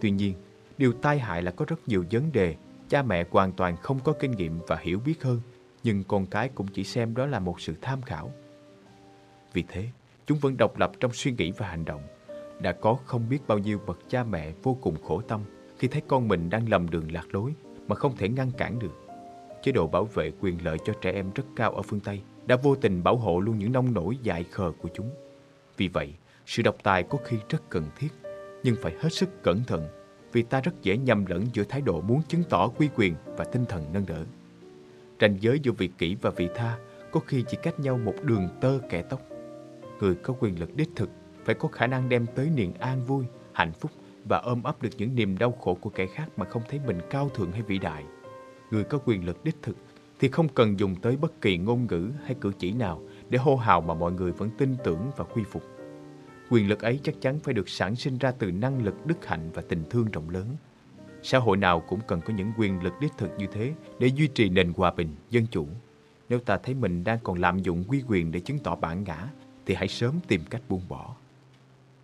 Tuy nhiên, điều tai hại là có rất nhiều vấn đề cha mẹ hoàn toàn không có kinh nghiệm và hiểu biết hơn, nhưng con cái cũng chỉ xem đó là một sự tham khảo. Vì thế, chúng vẫn độc lập trong suy nghĩ và hành động. Đã có không biết bao nhiêu bậc cha mẹ vô cùng khổ tâm khi thấy con mình đang lầm đường lạc lối mà không thể ngăn cản được. Chế độ bảo vệ quyền lợi cho trẻ em rất cao ở phương Tây đã vô tình bảo hộ luôn những nông nổi dại khờ của chúng. Vì vậy, sự độc tài có khi rất cần thiết, nhưng phải hết sức cẩn thận vì ta rất dễ nhầm lẫn giữa thái độ muốn chứng tỏ quy quyền và tinh thần nâng đỡ. Ranh giới giữa vị kỷ và vị tha có khi chỉ cách nhau một đường tơ kẻ tóc. Người có quyền lực đích thực phải có khả năng đem tới niềm an vui, hạnh phúc và ôm ấp được những niềm đau khổ của kẻ khác mà không thấy mình cao thượng hay vĩ đại. Người có quyền lực đích thực thì không cần dùng tới bất kỳ ngôn ngữ hay cử chỉ nào để hô hào mà mọi người vẫn tin tưởng và quy phục. Quyền lực ấy chắc chắn phải được sản sinh ra từ năng lực, đức hạnh và tình thương rộng lớn. Xã hội nào cũng cần có những quyền lực đích thực như thế để duy trì nền hòa bình, dân chủ. Nếu ta thấy mình đang còn lạm dụng quy quyền để chứng tỏ bản ngã, thì hãy sớm tìm cách buông bỏ.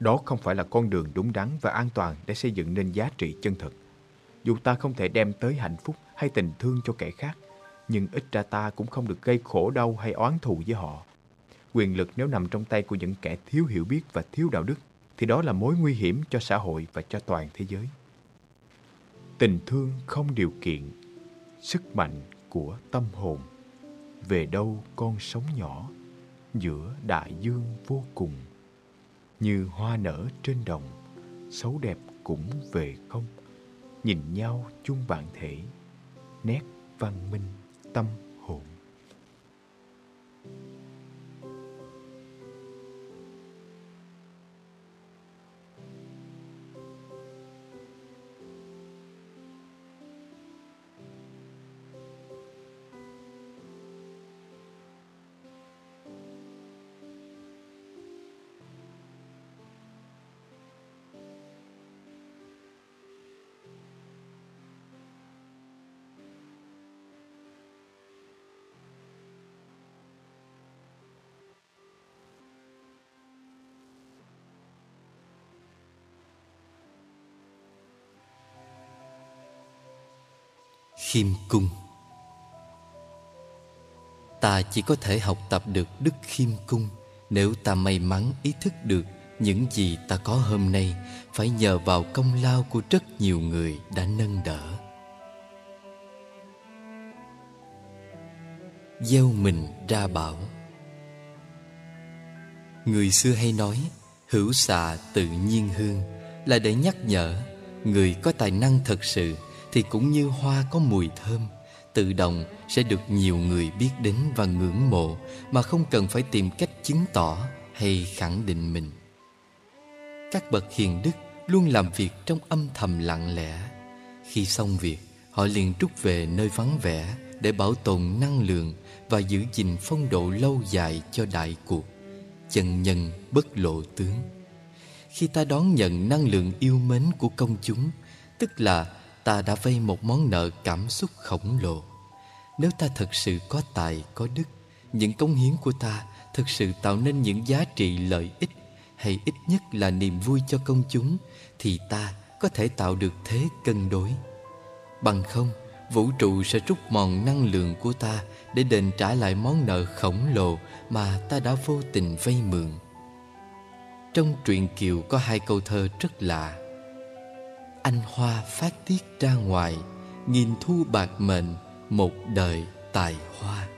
Đó không phải là con đường đúng đắn và an toàn để xây dựng nên giá trị chân thực. Dù ta không thể đem tới hạnh phúc hay tình thương cho kẻ khác, nhưng ít ra ta cũng không được gây khổ đau hay oán thù với họ. Quyền lực nếu nằm trong tay của những kẻ thiếu hiểu biết và thiếu đạo đức, thì đó là mối nguy hiểm cho xã hội và cho toàn thế giới. Tình thương không điều kiện, sức mạnh của tâm hồn. Về đâu con sống nhỏ, giữa đại dương vô cùng. Như hoa nở trên đồng, xấu đẹp cũng về không. Nhìn nhau chung bản thể, nét văn minh tâm khiêm cung. Ta chỉ có thể học tập được đức khiêm cung nếu ta may mắn ý thức được những gì ta có hôm nay phải nhờ vào công lao của rất nhiều người đã nâng đỡ. Gieo mình ra bảo. Người xưa hay nói, hữu xạ tự nhiên hương, là để nhắc nhở người có tài năng thật sự thì cũng như hoa có mùi thơm, tự động sẽ được nhiều người biết đến và ngưỡng mộ mà không cần phải tìm cách chứng tỏ hay khẳng định mình. Các bậc hiền đức luôn làm việc trong âm thầm lặng lẽ. Khi xong việc, họ liền rút về nơi vắng vẻ để bảo tồn năng lượng và giữ gìn phong độ lâu dài cho đại cuộc. Chân nhân bất lộ tướng. Khi ta đón nhận năng lượng yêu mến của công chúng, tức là ta đã vay một món nợ cảm xúc khổng lồ. Nếu ta thật sự có tài, có đức, những công hiến của ta thực sự tạo nên những giá trị lợi ích hay ít nhất là niềm vui cho công chúng, thì ta có thể tạo được thế cân đối. Bằng không, vũ trụ sẽ rút mòn năng lượng của ta để đền trả lại món nợ khổng lồ mà ta đã vô tình vay mượn. Trong truyện kiều có hai câu thơ rất lạ anh hoa phát tiết ra ngoài nghìn thu bạc mệnh một đời tài hoa.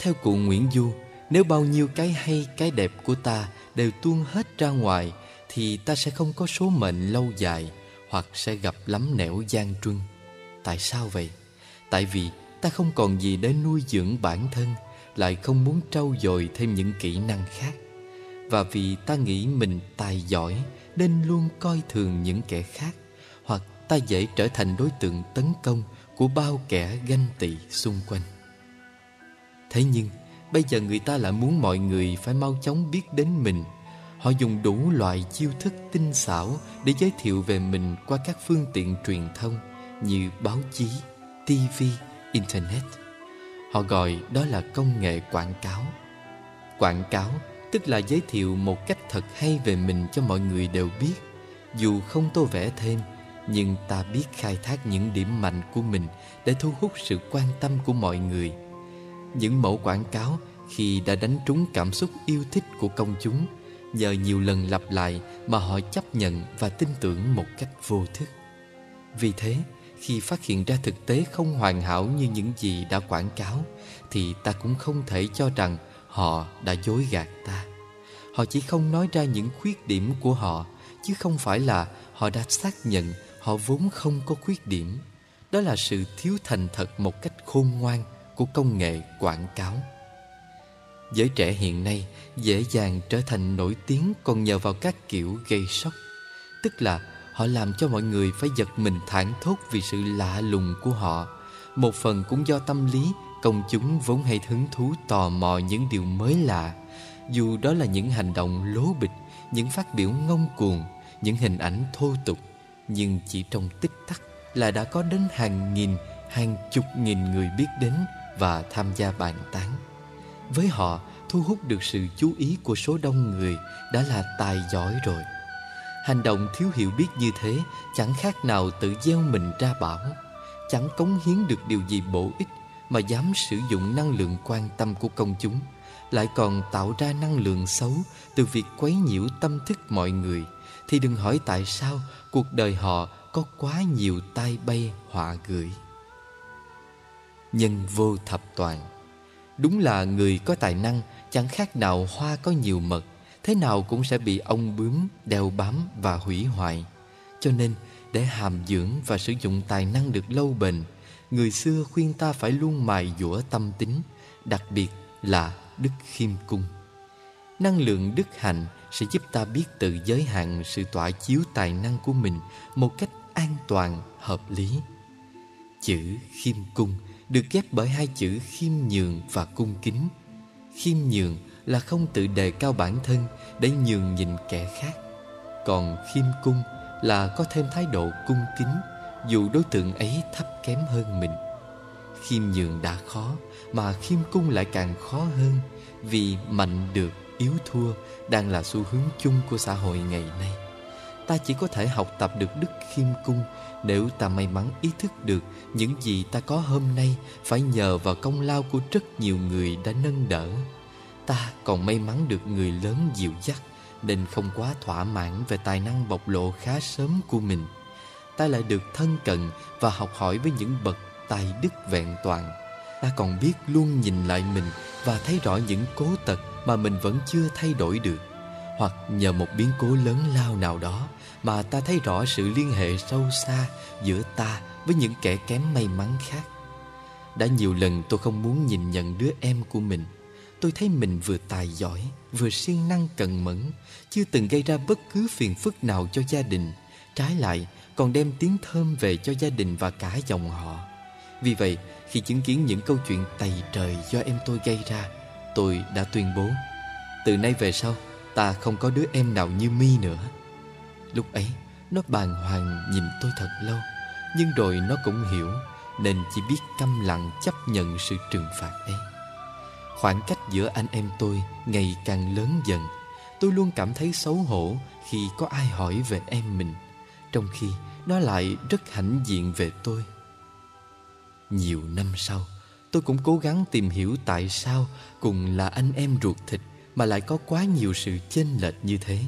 Theo cụ nguyễn du, nếu bao nhiêu cái hay, cái đẹp của ta đều tuôn hết ra ngoài, thì ta sẽ không có số mệnh lâu dài hoặc sẽ gặp lắm nẻo gian truân. Tại sao vậy? Tại vì ta không còn gì để nuôi dưỡng bản thân, lại không muốn trau dồi thêm những kỹ năng khác. Và vì ta nghĩ mình tài giỏi nên luôn coi thường những kẻ khác, hoặc ta dễ trở thành đối tượng tấn công của bao kẻ ganh tị xung quanh. Thế nhưng, bây giờ người ta lại muốn mọi người phải mau chóng biết đến mình. Họ dùng đủ loại chiêu thức tinh xảo để giới thiệu về mình qua các phương tiện truyền thông như báo chí tv internet. Họ gọi đó là công nghệ quảng cáo. Quảng cáo tức là giới thiệu một cách thật hay về mình cho mọi người đều biết. Dù không tô vẽ thêm, Nhưng ta biết khai thác những điểm mạnh của mình Để thu hút sự quan tâm của mọi người. Những mẫu quảng cáo Khi đã đánh trúng cảm xúc yêu thích của công chúng, Nhờ nhiều lần lặp lại Mà họ chấp nhận và tin tưởng một cách vô thức. Vì thế, khi phát hiện ra thực tế không hoàn hảo như những gì đã quảng cáo, thì ta cũng không thể cho rằng họ đã dối gạt ta. Họ chỉ không nói ra những khuyết điểm của họ, chứ không phải là họ đã xác nhận họ vốn không có khuyết điểm. Đó là sự thiếu thành thật một cách khôn ngoan của công nghệ quảng cáo. Giới trẻ hiện nay dễ dàng trở thành nổi tiếng còn nhờ vào các kiểu gây sốc. Tức là Họ làm cho mọi người phải giật mình thảng thốt vì sự lạ lùng của họ. Một phần cũng do tâm lý Công chúng vốn hay hứng thú tò mò những điều mới lạ. Dù đó là những hành động lố bịch, Những phát biểu ngông cuồng, Những hình ảnh thô tục, Nhưng chỉ trong tích tắc là đã có đến hàng nghìn, Hàng chục nghìn người biết đến Và tham gia bàn tán. Với họ, thu hút được sự chú ý của số đông người Đã là tài giỏi rồi. Hành động thiếu hiểu biết như thế chẳng khác nào tự gieo mình ra bão, Chẳng cống hiến được điều gì bổ ích mà dám sử dụng năng lượng quan tâm của công chúng Lại còn tạo ra năng lượng xấu Từ việc quấy nhiễu tâm thức mọi người Thì đừng hỏi tại sao cuộc đời họ có quá nhiều tai bay họa gửi Nhân vô thập toàn Đúng là người có tài năng chẳng khác nào hoa có nhiều mật thế nào cũng sẽ bị ong bướm đeo bám và hủy hoại. Cho nên, để hàm dưỡng và sử dụng tài năng được lâu bền, người xưa khuyên ta phải luôn mài dũa tâm tính, đặc biệt là đức khiêm cung. Năng lượng đức hạnh sẽ giúp ta biết tự giới hạn sự tỏa chiếu tài năng của mình một cách an toàn, hợp lý. Chữ khiêm cung được ghép bởi hai chữ khiêm nhường và cung kính. Khiêm nhường là không tự đề cao bản thân để nhường nhìn kẻ khác còn khiêm cung là có thêm thái độ cung kính dù đối tượng ấy thấp kém hơn mình, khiêm nhường đã khó, mà khiêm cung lại càng khó hơn vì mạnh được yếu thua đang là xu hướng chung của xã hội ngày nay. Ta chỉ có thể học tập được đức khiêm cung nếu ta may mắn ý thức được những gì ta có hôm nay phải nhờ vào công lao của rất nhiều người đã nâng đỡ. Ta còn may mắn được người lớn dịu dắt Nên không quá thỏa mãn về tài năng bộc lộ khá sớm của mình. Ta lại được thân cận và học hỏi với những bậc tài đức vẹn toàn. Ta còn biết luôn nhìn lại mình và thấy rõ những cố tật mà mình vẫn chưa thay đổi được. Hoặc nhờ một biến cố lớn lao nào đó Mà ta thấy rõ sự liên hệ sâu xa giữa ta với những kẻ kém may mắn khác. Đã nhiều lần tôi không muốn nhìn nhận đứa em của mình. Tôi thấy mình vừa tài giỏi, vừa siêng năng cần mẫn, chưa từng gây ra bất cứ phiền phức nào cho gia đình. Trái lại còn đem tiếng thơm về cho gia đình và cả dòng họ. Vì vậy, khi chứng kiến những câu chuyện tày trời do em tôi gây ra, tôi đã tuyên bố, từ nay về sau, ta không có đứa em nào như mi nữa. Lúc ấy, nó bàng hoàng nhìn tôi thật lâu, nhưng rồi nó cũng hiểu nên chỉ biết câm lặng chấp nhận sự trừng phạt ấy. Khoảng cách giữa anh em tôi ngày càng lớn dần. Tôi luôn cảm thấy xấu hổ khi có ai hỏi về em mình. Trong khi nó lại rất hãnh diện về tôi. Nhiều năm sau Tôi cũng cố gắng tìm hiểu tại sao Cùng là anh em ruột thịt Mà lại có quá nhiều sự chênh lệch như thế.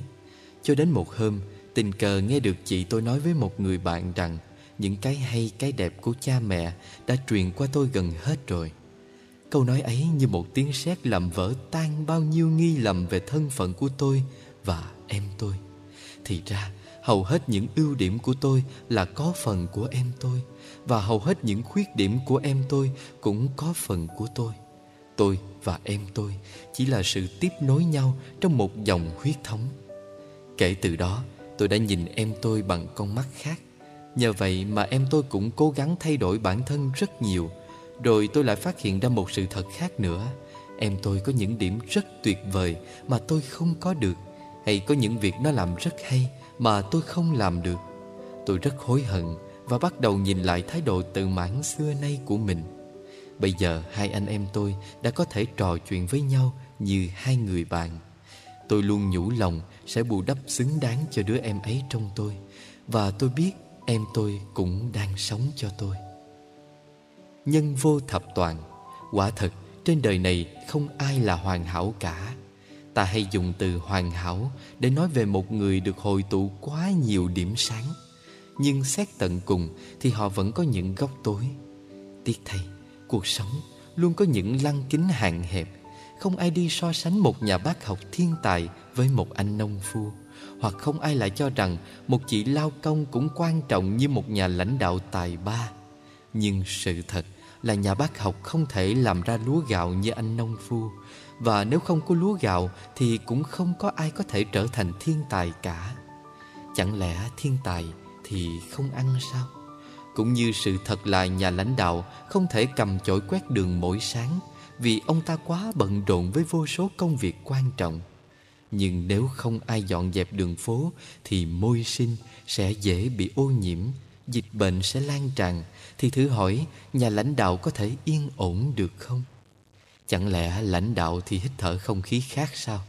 Cho đến một hôm Tình cờ nghe được chị tôi nói với một người bạn rằng Những cái hay cái đẹp của cha mẹ Đã truyền qua tôi gần hết rồi. Câu nói ấy như một tiếng sét làm vỡ tan bao nhiêu nghi lầm về thân phận của tôi và em tôi. Thì ra, hầu hết những ưu điểm của tôi là có phần của em tôi và hầu hết những khuyết điểm của em tôi cũng có phần của tôi. Tôi và em tôi chỉ là sự tiếp nối nhau trong một dòng huyết thống. Kể từ đó, tôi đã nhìn em tôi bằng con mắt khác. Nhờ vậy mà em tôi cũng cố gắng thay đổi bản thân rất nhiều rồi tôi lại phát hiện ra một sự thật khác nữa Em tôi có những điểm rất tuyệt vời mà tôi không có được Hay có những việc nó làm rất hay mà tôi không làm được. Tôi rất hối hận và bắt đầu nhìn lại thái độ tự mãn xưa nay của mình. Bây giờ hai anh em tôi đã có thể trò chuyện với nhau như hai người bạn. Tôi luôn nhủ lòng sẽ bù đắp xứng đáng cho đứa em ấy trong tôi, Và tôi biết em tôi cũng đang sống cho tôi. Nhân vô thập toàn, Quả thật trên đời này không ai là hoàn hảo cả. Ta hay dùng từ hoàn hảo Để nói về một người được hội tụ quá nhiều điểm sáng. Nhưng xét tận cùng Thì họ vẫn có những góc tối. Tiếc thay, Cuộc sống luôn có những lăng kính hạn hẹp. Không ai đi so sánh một nhà bác học thiên tài Với một anh nông phu. Hoặc không ai lại cho rằng Một chị lao công cũng quan trọng như một nhà lãnh đạo tài ba. Nhưng sự thật là nhà bác học không thể làm ra lúa gạo như anh nông phu. Và nếu không có lúa gạo Thì cũng không có ai có thể trở thành thiên tài cả. Chẳng lẽ thiên tài thì không ăn sao? Cũng như sự thật là nhà lãnh đạo không thể cầm chổi quét đường mỗi sáng Vì ông ta quá bận rộn với vô số công việc quan trọng. Nhưng nếu không ai dọn dẹp đường phố Thì môi sinh sẽ dễ bị ô nhiễm, Dịch bệnh sẽ lan tràn thì thử hỏi nhà lãnh đạo có thể yên ổn được không? Chẳng lẽ lãnh đạo thì hít thở không khí khác sao?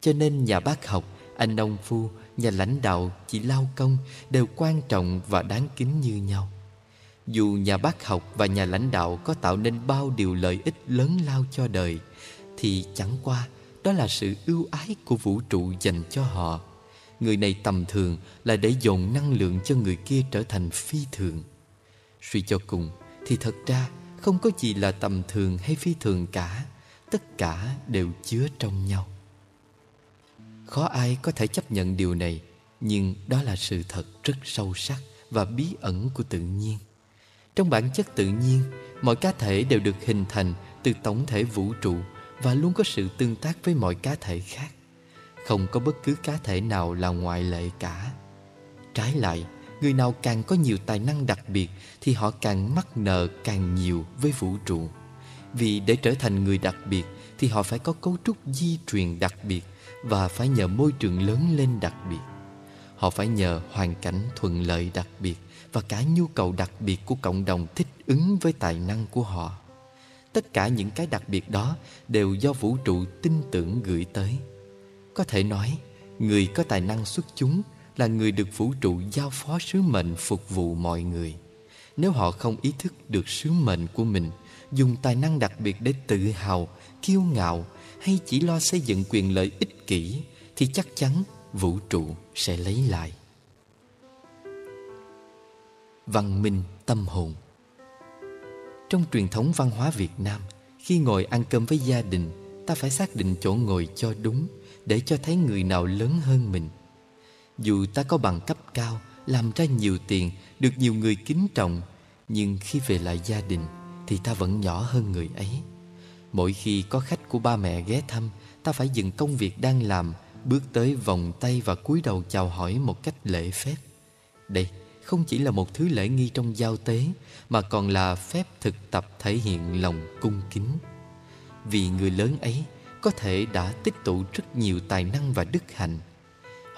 Cho nên nhà bác học, anh nông phu, nhà lãnh đạo, chị lao công Đều quan trọng và đáng kính như nhau dù nhà bác học và nhà lãnh đạo có tạo nên bao điều lợi ích lớn lao cho đời Thì chẳng qua đó là sự ưu ái của vũ trụ dành cho họ Người này tầm thường là để dồn năng lượng cho người kia trở thành phi thường Suy cho cùng thì thật ra không có gì là tầm thường hay phi thường cả Tất cả đều chứa trong nhau Khó ai có thể chấp nhận điều này Nhưng đó là sự thật rất sâu sắc và bí ẩn của tự nhiên trong bản chất tự nhiên, mọi cá thể đều được hình thành từ tổng thể vũ trụ và luôn có sự tương tác với mọi cá thể khác. Không có bất cứ cá thể nào là ngoại lệ cả. Trái lại, người nào càng có nhiều tài năng đặc biệt thì họ càng mắc nợ càng nhiều với vũ trụ. Vì để trở thành người đặc biệt thì họ phải có cấu trúc di truyền đặc biệt và phải nhờ môi trường lớn lên đặc biệt. Họ phải nhờ hoàn cảnh thuận lợi đặc biệt và cả nhu cầu đặc biệt của cộng đồng thích ứng với tài năng của họ. Tất cả những cái đặc biệt đó đều do vũ trụ tin tưởng gửi tới. Có thể nói, người có tài năng xuất chúng là người được vũ trụ giao phó sứ mệnh phục vụ mọi người. Nếu họ không ý thức được sứ mệnh của mình, dùng tài năng đặc biệt để tự hào, kiêu ngạo hay chỉ lo xây dựng quyền lợi ích kỷ thì chắc chắn vũ trụ sẽ lấy lại văn minh tâm hồn trong truyền thống văn hóa việt nam khi ngồi ăn cơm với gia đình ta phải xác định chỗ ngồi cho đúng để cho thấy người nào lớn hơn mình dù ta có bằng cấp cao, làm ra nhiều tiền, được nhiều người kính trọng, nhưng khi về lại gia đình thì ta vẫn nhỏ hơn người ấy mỗi khi có khách của ba mẹ ghé thăm, ta phải dừng công việc đang làm, bước tới vòng tay và cúi đầu chào hỏi một cách lễ phép đây không chỉ là một thứ lễ nghi trong giao tế, mà còn là phép thực tập thể hiện lòng cung kính. Vì người lớn ấy có thể đã tích tụ rất nhiều tài năng và đức hạnh.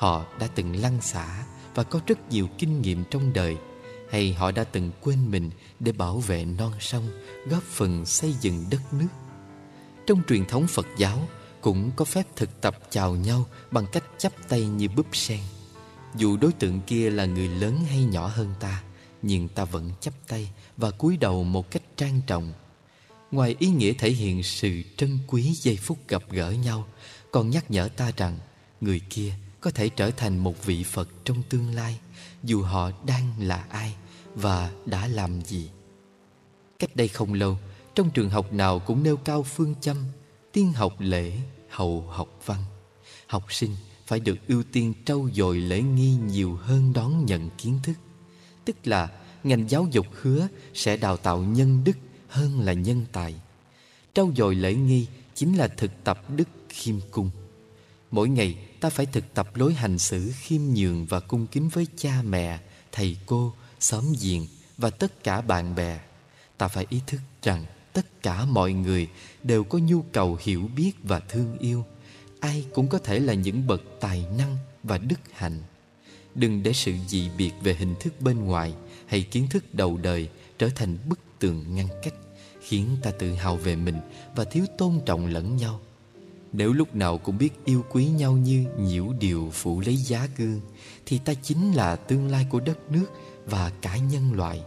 Họ đã từng lăn xả và có rất nhiều kinh nghiệm trong đời hay họ đã từng quên mình để bảo vệ non sông, góp phần xây dựng đất nước. Trong truyền thống Phật giáo cũng có phép thực tập chào nhau bằng cách chắp tay như búp sen. Dù đối tượng kia là người lớn hay nhỏ hơn ta Nhưng ta vẫn chấp tay và cúi đầu một cách trang trọng Ngoài ý nghĩa thể hiện sự trân quý giây phút gặp gỡ nhau Còn nhắc nhở ta rằng Người kia có thể trở thành một vị Phật trong tương lai Dù họ đang là ai và đã làm gì Cách đây không lâu Trong trường học nào cũng nêu cao phương châm Tiên học lễ, hậu học văn Học sinh phải được ưu tiên trau dồi lễ nghi nhiều hơn đón nhận kiến thức. Tức là ngành giáo dục hứa sẽ đào tạo nhân đức hơn là nhân tài. Trau dồi lễ nghi chính là thực tập đức khiêm cung. Mỗi ngày ta phải thực tập lối hành xử khiêm nhường và cung kính với cha mẹ, thầy cô, xóm giềng và tất cả bạn bè. Ta phải ý thức rằng tất cả mọi người đều có nhu cầu hiểu biết và thương yêu. Ai cũng có thể là những bậc tài năng và đức hạnh. Đừng để sự dị biệt về hình thức bên ngoài hay kiến thức đầu đời trở thành bức tường ngăn cách khiến ta tự hào về mình và thiếu tôn trọng lẫn nhau. Nếu lúc nào cũng biết yêu quý nhau như nhiễu điều phụ lấy giá gương Thì ta chính là tương lai của đất nước và cả nhân loại.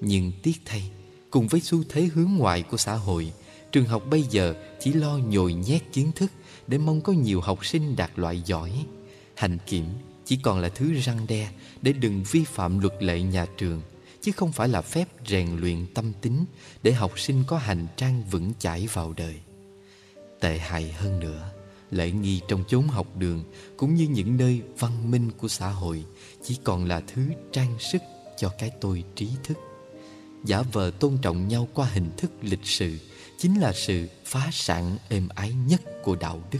Nhưng tiếc thay, cùng với xu thế hướng ngoại của xã hội Trường học bây giờ chỉ lo nhồi nhét kiến thức Để mong có nhiều học sinh đạt loại giỏi. Hành kiểm chỉ còn là thứ răng đe Để đừng vi phạm luật lệ nhà trường Chứ không phải là phép rèn luyện tâm tính Để học sinh có hành trang vững chãi vào đời. Tệ hại hơn nữa. Lễ nghi trong chốn học đường Cũng như những nơi văn minh của xã hội Chỉ còn là thứ trang sức cho cái tôi trí thức. Giả vờ tôn trọng nhau qua hình thức lịch sự Chính là sự phá sản êm ái nhất của đạo đức.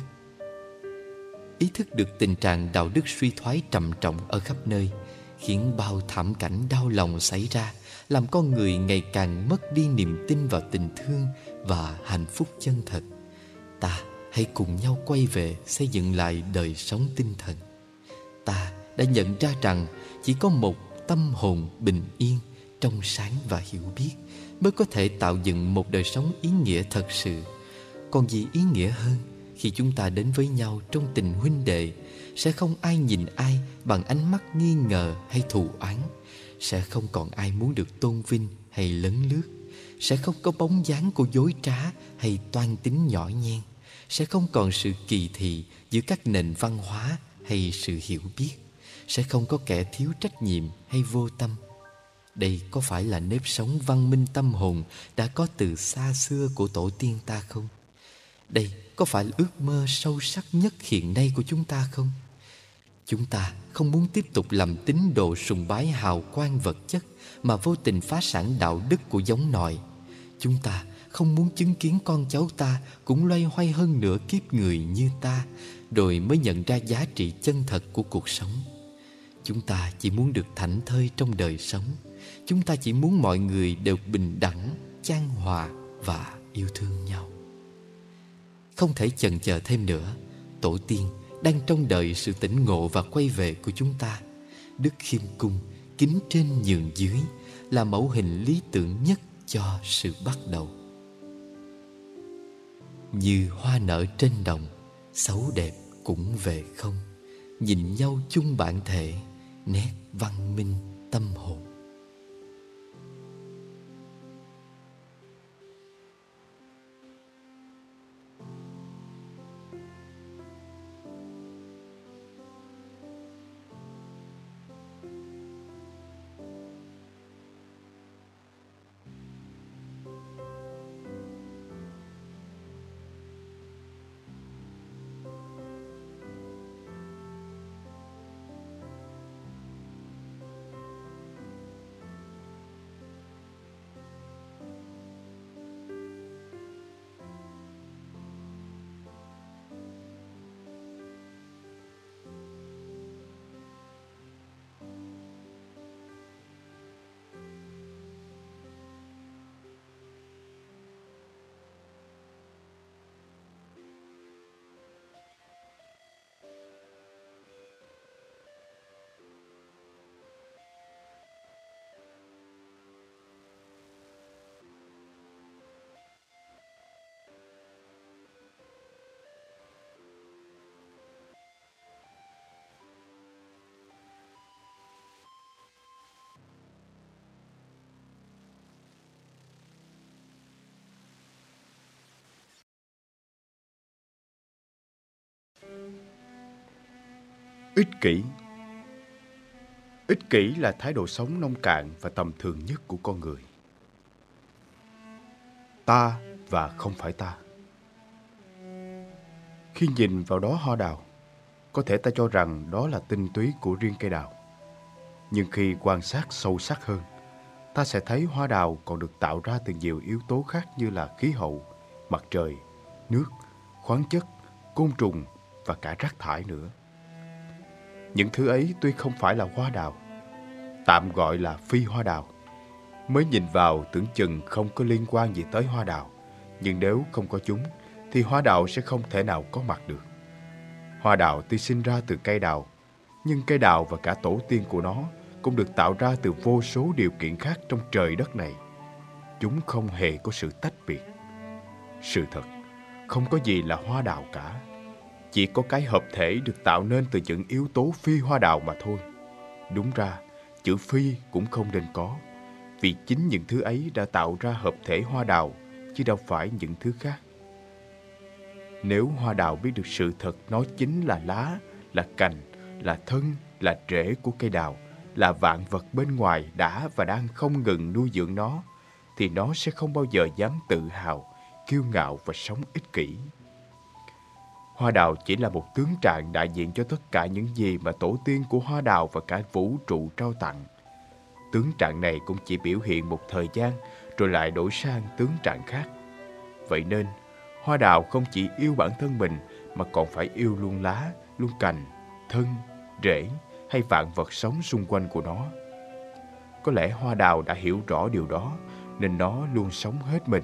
Ý thức được tình trạng đạo đức suy thoái trầm trọng ở khắp nơi Khiến bao thảm cảnh đau lòng xảy ra, Làm con người ngày càng mất đi niềm tin vào tình thương và hạnh phúc chân thật. Ta hãy cùng nhau quay về xây dựng lại đời sống tinh thần. Ta đã nhận ra rằng chỉ có một tâm hồn bình yên, trong sáng và hiểu biết Mới có thể tạo dựng một đời sống ý nghĩa thật sự. Còn gì ý nghĩa hơn khi chúng ta đến với nhau trong tình huynh đệ Sẽ không ai nhìn ai bằng ánh mắt nghi ngờ hay thù oán. Sẽ không còn ai muốn được tôn vinh hay lấn lướt. Sẽ không có bóng dáng của dối trá hay toan tính nhỏ nhen. Sẽ không còn sự kỳ thị giữa các nền văn hóa hay sự hiểu biết Sẽ không có kẻ thiếu trách nhiệm hay vô tâm đây có phải là nếp sống văn minh tâm hồn đã có từ xa xưa của tổ tiên ta không? Đây có phải là ước mơ sâu sắc nhất hiện nay của chúng ta không? Chúng ta không muốn tiếp tục làm tín đồ sùng bái hào quang vật chất mà vô tình phá sản đạo đức của giống nòi. Chúng ta không muốn chứng kiến con cháu ta cũng loay hoay hơn nửa kiếp người như ta rồi mới nhận ra giá trị chân thật của cuộc sống. Chúng ta chỉ muốn được thảnh thơi trong đời sống. Chúng ta chỉ muốn mọi người đều bình đẳng, chan hòa và yêu thương nhau. Không thể chần chờ thêm nữa Tổ tiên đang trong đợi sự tỉnh ngộ và quay về của chúng ta Đức khiêm cung, kính trên nhường dưới Là mẫu hình lý tưởng nhất cho sự bắt đầu như hoa nở trên đồng, Xấu đẹp cũng về không. Nhìn nhau chung bản thể, Nét văn minh tâm hồn. Ích kỷ Ích kỷ là thái độ sống nông cạn và tầm thường nhất của con người. Ta và không phải ta. Khi nhìn vào đó hoa đào, có thể ta cho rằng đó là tinh túy của riêng cây đào. Nhưng khi quan sát sâu sắc hơn, ta sẽ thấy hoa đào còn được tạo ra từ nhiều yếu tố khác như là khí hậu, mặt trời, nước, khoáng chất, côn trùng và cả rác thải nữa. Những thứ ấy tuy không phải là hoa đào, tạm gọi là phi hoa đào. Mới nhìn vào tưởng chừng không có liên quan gì tới hoa đào, nhưng nếu không có chúng thì hoa đào sẽ không thể nào có mặt được. Hoa đào tuy sinh ra từ cây đào, nhưng cây đào và cả tổ tiên của nó cũng được tạo ra từ vô số điều kiện khác trong trời đất này. Chúng không hề có sự tách biệt. Sự thật, không có gì là hoa đào cả. Chỉ có cái hợp thể được tạo nên từ những yếu tố phi hoa đào mà thôi. Đúng ra, chữ phi cũng không nên có, vì chính những thứ ấy đã tạo ra hợp thể hoa đào, chứ đâu phải những thứ khác. Nếu hoa đào biết được sự thật nó chính là lá, là cành, là thân, là rễ của cây đào, là vạn vật bên ngoài đã và đang không ngừng nuôi dưỡng nó, thì nó sẽ không bao giờ dám tự hào, kiêu ngạo và sống ích kỷ. Hoa đào chỉ là một tướng trạng đại diện cho tất cả những gì mà tổ tiên của hoa đào và cả vũ trụ trao tặng. Tướng trạng này cũng chỉ biểu hiện một thời gian rồi lại đổi sang tướng trạng khác. Vậy nên, hoa đào không chỉ yêu bản thân mình mà còn phải yêu luôn lá, luôn cành, thân, rễ hay vạn vật sống xung quanh của nó. Có lẽ hoa đào đã hiểu rõ điều đó nên nó luôn sống hết mình.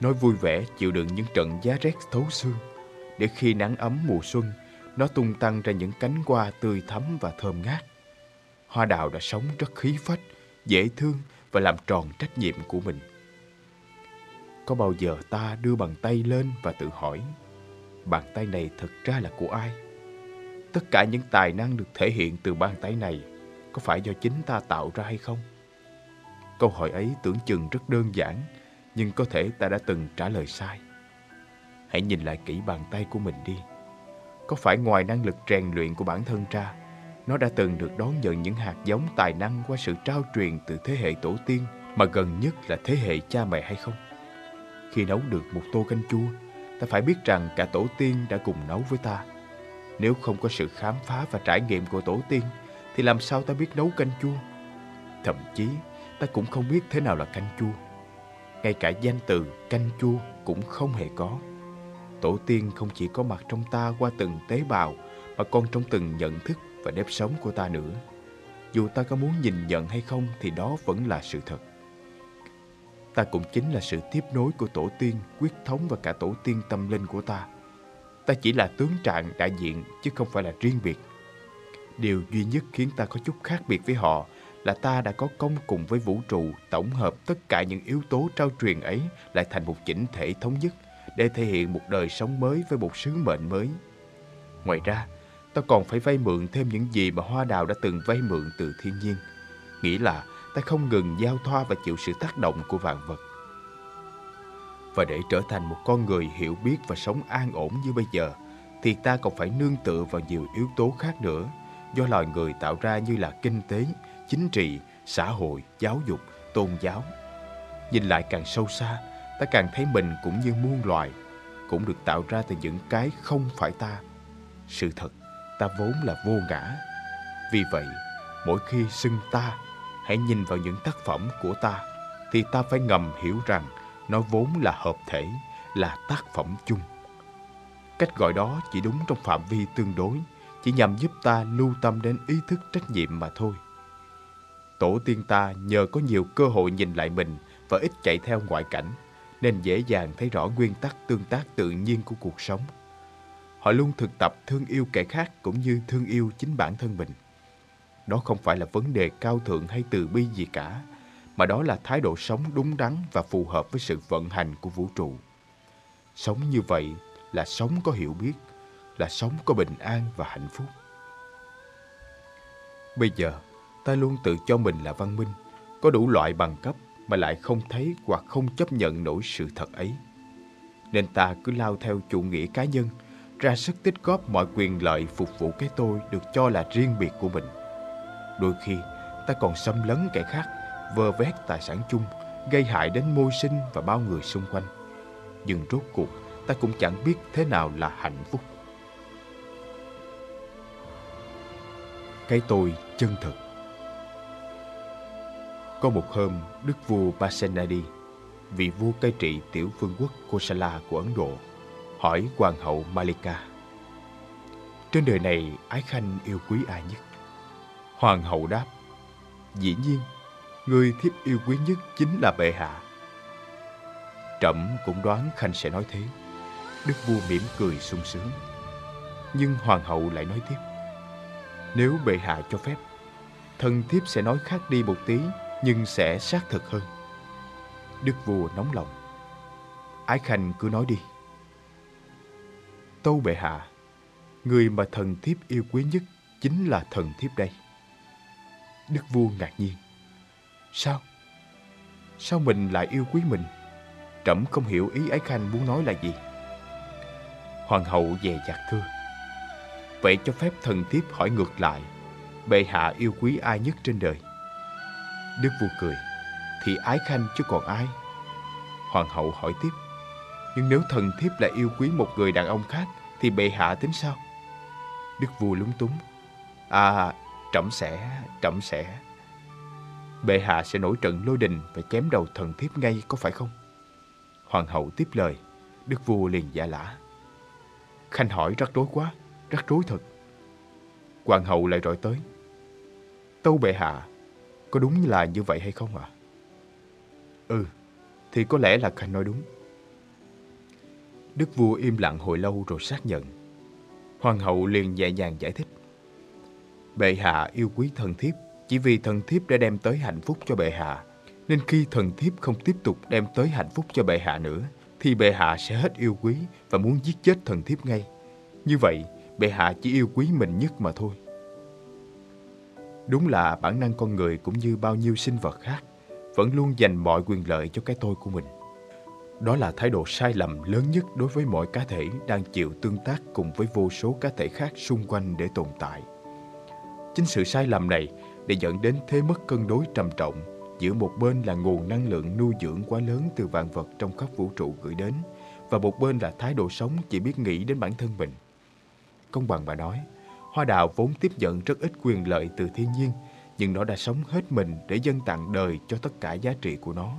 Nói vui vẻ chịu đựng những trận giá rét thấu xương để khi nắng ấm mùa xuân nó tung tăng ra những cánh hoa tươi thắm và thơm ngát. Hoa đào đã sống rất khí phách, dễ thương và làm tròn trách nhiệm của mình. Có bao giờ ta đưa bàn tay lên và tự hỏi bàn tay này thật ra là của ai? Tất cả những tài năng được thể hiện từ bàn tay này có phải do chính ta tạo ra hay không? Câu hỏi ấy tưởng chừng rất đơn giản, nhưng có thể ta đã từng trả lời sai. Hãy nhìn lại kỹ bàn tay của mình đi. Có phải ngoài năng lực rèn luyện của bản thân ra, nó đã từng được đón nhận những hạt giống tài năng qua sự trao truyền từ thế hệ tổ tiên mà gần nhất là thế hệ cha mẹ hay không? Khi nấu được một tô canh chua, ta phải biết rằng cả tổ tiên đã cùng nấu với ta. Nếu không có sự khám phá và trải nghiệm của tổ tiên, thì làm sao ta biết nấu canh chua? Thậm chí, ta cũng không biết thế nào là canh chua. Ngay cả danh từ canh chua cũng không hề có. Tổ tiên không chỉ có mặt trong ta qua từng tế bào, mà còn trong từng nhận thức và nếp sống của ta nữa. Dù ta có muốn nhìn nhận hay không thì đó vẫn là sự thật. Ta cũng chính là sự tiếp nối của tổ tiên, quyết thống và cả tổ tiên tâm linh của ta. Ta chỉ là tướng trạng đại diện chứ không phải là riêng biệt. Điều duy nhất khiến ta có chút khác biệt với họ là ta đã có công cùng với vũ trụ tổng hợp tất cả những yếu tố trao truyền ấy lại thành một chỉnh thể thống nhất để thể hiện một đời sống mới với một sứ mệnh mới. Ngoài ra, ta còn phải vay mượn thêm những gì mà hoa đào đã từng vay mượn từ thiên nhiên. Nghĩa là ta không ngừng giao thoa và chịu sự tác động của vạn vật. Và để trở thành một con người hiểu biết và sống an ổn như bây giờ, thì ta còn phải nương tựa vào nhiều yếu tố khác nữa, do loài người tạo ra như là kinh tế, chính trị, xã hội, giáo dục, tôn giáo. Nhìn lại càng sâu xa, ta càng thấy mình cũng như muôn loài, cũng được tạo ra từ những cái không phải ta. Sự thật, ta vốn là vô ngã. Vì vậy, mỗi khi xưng ta, hãy nhìn vào những tác phẩm của ta, thì ta phải ngầm hiểu rằng nó vốn là hợp thể, là tác phẩm chung. Cách gọi đó chỉ đúng trong phạm vi tương đối, chỉ nhằm giúp ta lưu tâm đến ý thức trách nhiệm mà thôi. Tổ tiên ta nhờ có nhiều cơ hội nhìn lại mình và ít chạy theo ngoại cảnh, nên dễ dàng thấy rõ nguyên tắc tương tác tự nhiên của cuộc sống. Họ luôn thực tập thương yêu kẻ khác cũng như thương yêu chính bản thân mình. Đó không phải là vấn đề cao thượng hay từ bi gì cả, mà đó là thái độ sống đúng đắn và phù hợp với sự vận hành của vũ trụ. Sống như vậy là sống có hiểu biết, là sống có bình an và hạnh phúc. Bây giờ, ta luôn tự cho mình là văn minh, có đủ loại bằng cấp mà lại không thấy hoặc không chấp nhận nổi sự thật ấy. Nên ta cứ lao theo chủ nghĩa cá nhân, ra sức tích góp mọi quyền lợi phục vụ cái tôi được cho là riêng biệt của mình. Đôi khi, ta còn xâm lấn kẻ khác, vơ vét tài sản chung, gây hại đến môi sinh và bao người xung quanh. Nhưng rốt cuộc, ta cũng chẳng biết thế nào là hạnh phúc. Cái tôi chân thực có một hôm, Đức vua Pasenadi, vị vua cai trị tiểu vương quốc Kosala của Ấn Độ, hỏi hoàng hậu Malika. Trên đời này, ái khanh yêu quý ai nhất? Hoàng hậu đáp, dĩ nhiên, người thiếp yêu quý nhất chính là bệ hạ. Trẫm cũng đoán khanh sẽ nói thế. Đức vua mỉm cười sung sướng. Nhưng hoàng hậu lại nói tiếp, nếu bệ hạ cho phép, thần thiếp sẽ nói khác đi một tí, nhưng sẽ xác thực hơn. Đức vua nóng lòng. Ái khanh cứ nói đi. Tâu bệ hạ, người mà thần thiếp yêu quý nhất chính là thần thiếp đây. Đức vua ngạc nhiên. Sao? Sao mình lại yêu quý mình? Trẫm không hiểu ý Ái Khanh muốn nói là gì. Hoàng hậu dè dặt thưa. Vậy cho phép thần thiếp hỏi ngược lại, bệ hạ yêu quý ai nhất trên đời? Đức vua cười, thì Ái Khanh chứ còn ai? Hoàng hậu hỏi tiếp, nhưng nếu thần thiếp lại yêu quý một người đàn ông khác, thì bệ hạ tính sao? Đức vua lúng túng, à, trẫm sẽ, trẫm sẽ. Bệ hạ sẽ nổi trận lôi đình và chém đầu thần thiếp ngay có phải không? Hoàng hậu tiếp lời, đức vua liền giả lả. Khanh hỏi rắc rối quá, rắc rối thật. Hoàng hậu lại gọi tới. Tâu bệ hạ, có đúng là như vậy hay không ạ? À? Ừ, thì có lẽ là Khanh nói đúng. Đức vua im lặng hồi lâu rồi xác nhận. Hoàng hậu liền nhẹ nhàng giải thích. Bệ hạ yêu quý thần thiếp chỉ vì thần thiếp đã đem tới hạnh phúc cho bệ hạ. Nên khi thần thiếp không tiếp tục đem tới hạnh phúc cho bệ hạ nữa, thì bệ hạ sẽ hết yêu quý và muốn giết chết thần thiếp ngay. Như vậy, bệ hạ chỉ yêu quý mình nhất mà thôi. Đúng là bản năng con người cũng như bao nhiêu sinh vật khác, vẫn luôn dành mọi quyền lợi cho cái tôi của mình. Đó là thái độ sai lầm lớn nhất đối với mọi cá thể đang chịu tương tác cùng với vô số cá thể khác xung quanh để tồn tại. Chính sự sai lầm này để dẫn đến thế mất cân đối trầm trọng giữa một bên là nguồn năng lượng nuôi dưỡng quá lớn từ vạn vật trong khắp vũ trụ gửi đến và một bên là thái độ sống chỉ biết nghĩ đến bản thân mình. Công bằng bà nói, hoa đào vốn tiếp nhận rất ít quyền lợi từ thiên nhiên, nhưng nó đã sống hết mình để dâng tặng đời cho tất cả giá trị của nó.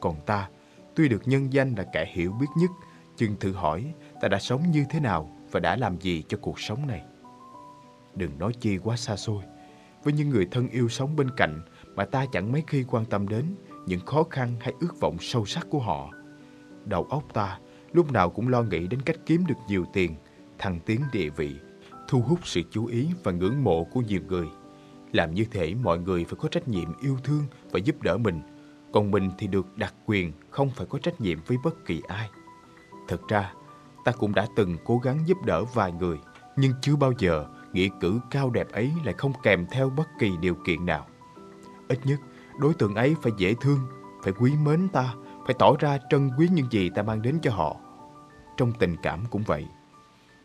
Còn ta, tuy được nhân danh là kẻ hiểu biết nhất, nhưng thử hỏi ta đã sống như thế nào và đã làm gì cho cuộc sống này. Đừng nói chi quá xa xôi, với những người thân yêu sống bên cạnh mà ta chẳng mấy khi quan tâm đến những khó khăn hay ước vọng sâu sắc của họ. Đầu óc ta lúc nào cũng lo nghĩ đến cách kiếm được nhiều tiền, thăng tiến địa vị, thu hút sự chú ý và ngưỡng mộ của nhiều người. Làm như thế mọi người phải có trách nhiệm yêu thương và giúp đỡ mình, còn mình thì được đặc quyền không phải có trách nhiệm với bất kỳ ai. Thật ra, ta cũng đã từng cố gắng giúp đỡ vài người, nhưng chưa bao giờ nghĩa cử cao đẹp ấy lại không kèm theo bất kỳ điều kiện nào. Ít nhất, đối tượng ấy phải dễ thương, phải quý mến ta, phải tỏ ra trân quý những gì ta mang đến cho họ. Trong tình cảm cũng vậy.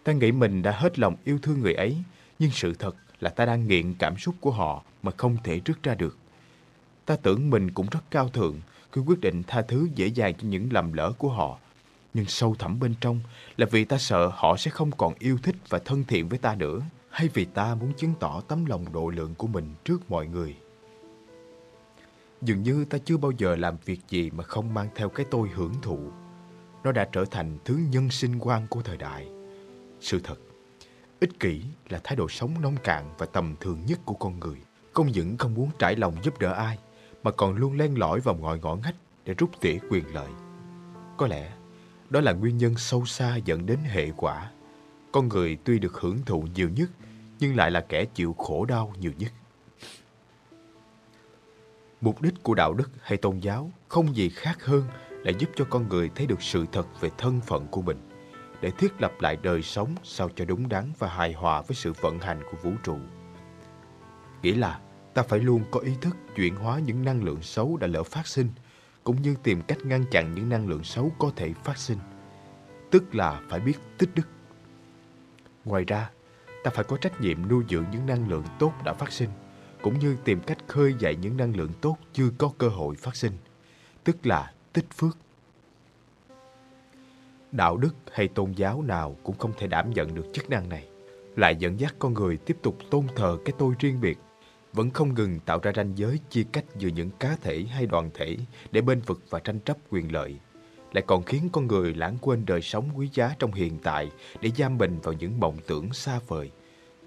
Ta nghĩ mình đã hết lòng yêu thương người ấy, nhưng sự thật là ta đang nghiện cảm xúc của họ mà không thể rứt ra được. Ta tưởng mình cũng rất cao thượng, cứ quyết định tha thứ dễ dàng cho những lầm lỡ của họ. Nhưng sâu thẳm bên trong là vì ta sợ họ sẽ không còn yêu thích và thân thiện với ta nữa hay vì ta muốn chứng tỏ tấm lòng độ lượng của mình trước mọi người. Dường như ta chưa bao giờ làm việc gì mà không mang theo cái tôi hưởng thụ. Nó đã trở thành thứ nhân sinh quan của thời đại. Sự thật, ích kỷ là thái độ sống nông cạn và tầm thường nhất của con người. Không những không muốn trải lòng giúp đỡ ai, mà còn luôn len lỏi vào mọi ngõ ngách để rút tỉa quyền lợi. Có lẽ đó là nguyên nhân sâu xa dẫn đến hệ quả. Con người tuy được hưởng thụ nhiều nhất nhưng lại là kẻ chịu khổ đau nhiều nhất. Mục đích của đạo đức hay tôn giáo không gì khác hơn là giúp cho con người thấy được sự thật về thân phận của mình, để thiết lập lại đời sống sao cho đúng đắn và hài hòa với sự vận hành của vũ trụ. Nghĩa là ta phải luôn có ý thức chuyển hóa những năng lượng xấu đã lỡ phát sinh, cũng như tìm cách ngăn chặn những năng lượng xấu có thể phát sinh. Tức là phải biết tích đức. Ngoài ra, ta phải có trách nhiệm nuôi dưỡng những năng lượng tốt đã phát sinh, cũng như tìm cách khơi dậy những năng lượng tốt chưa có cơ hội phát sinh, tức là tích phước. Đạo đức hay tôn giáo nào cũng không thể đảm nhận được chức năng này, lại dẫn dắt con người tiếp tục tôn thờ cái tôi riêng biệt, vẫn không ngừng tạo ra ranh giới chia cách giữa những cá thể hay đoàn thể để bên vực và tranh chấp quyền lợi. Lại còn khiến con người lãng quên đời sống quý giá trong hiện tại để giam mình vào những mộng tưởng xa vời,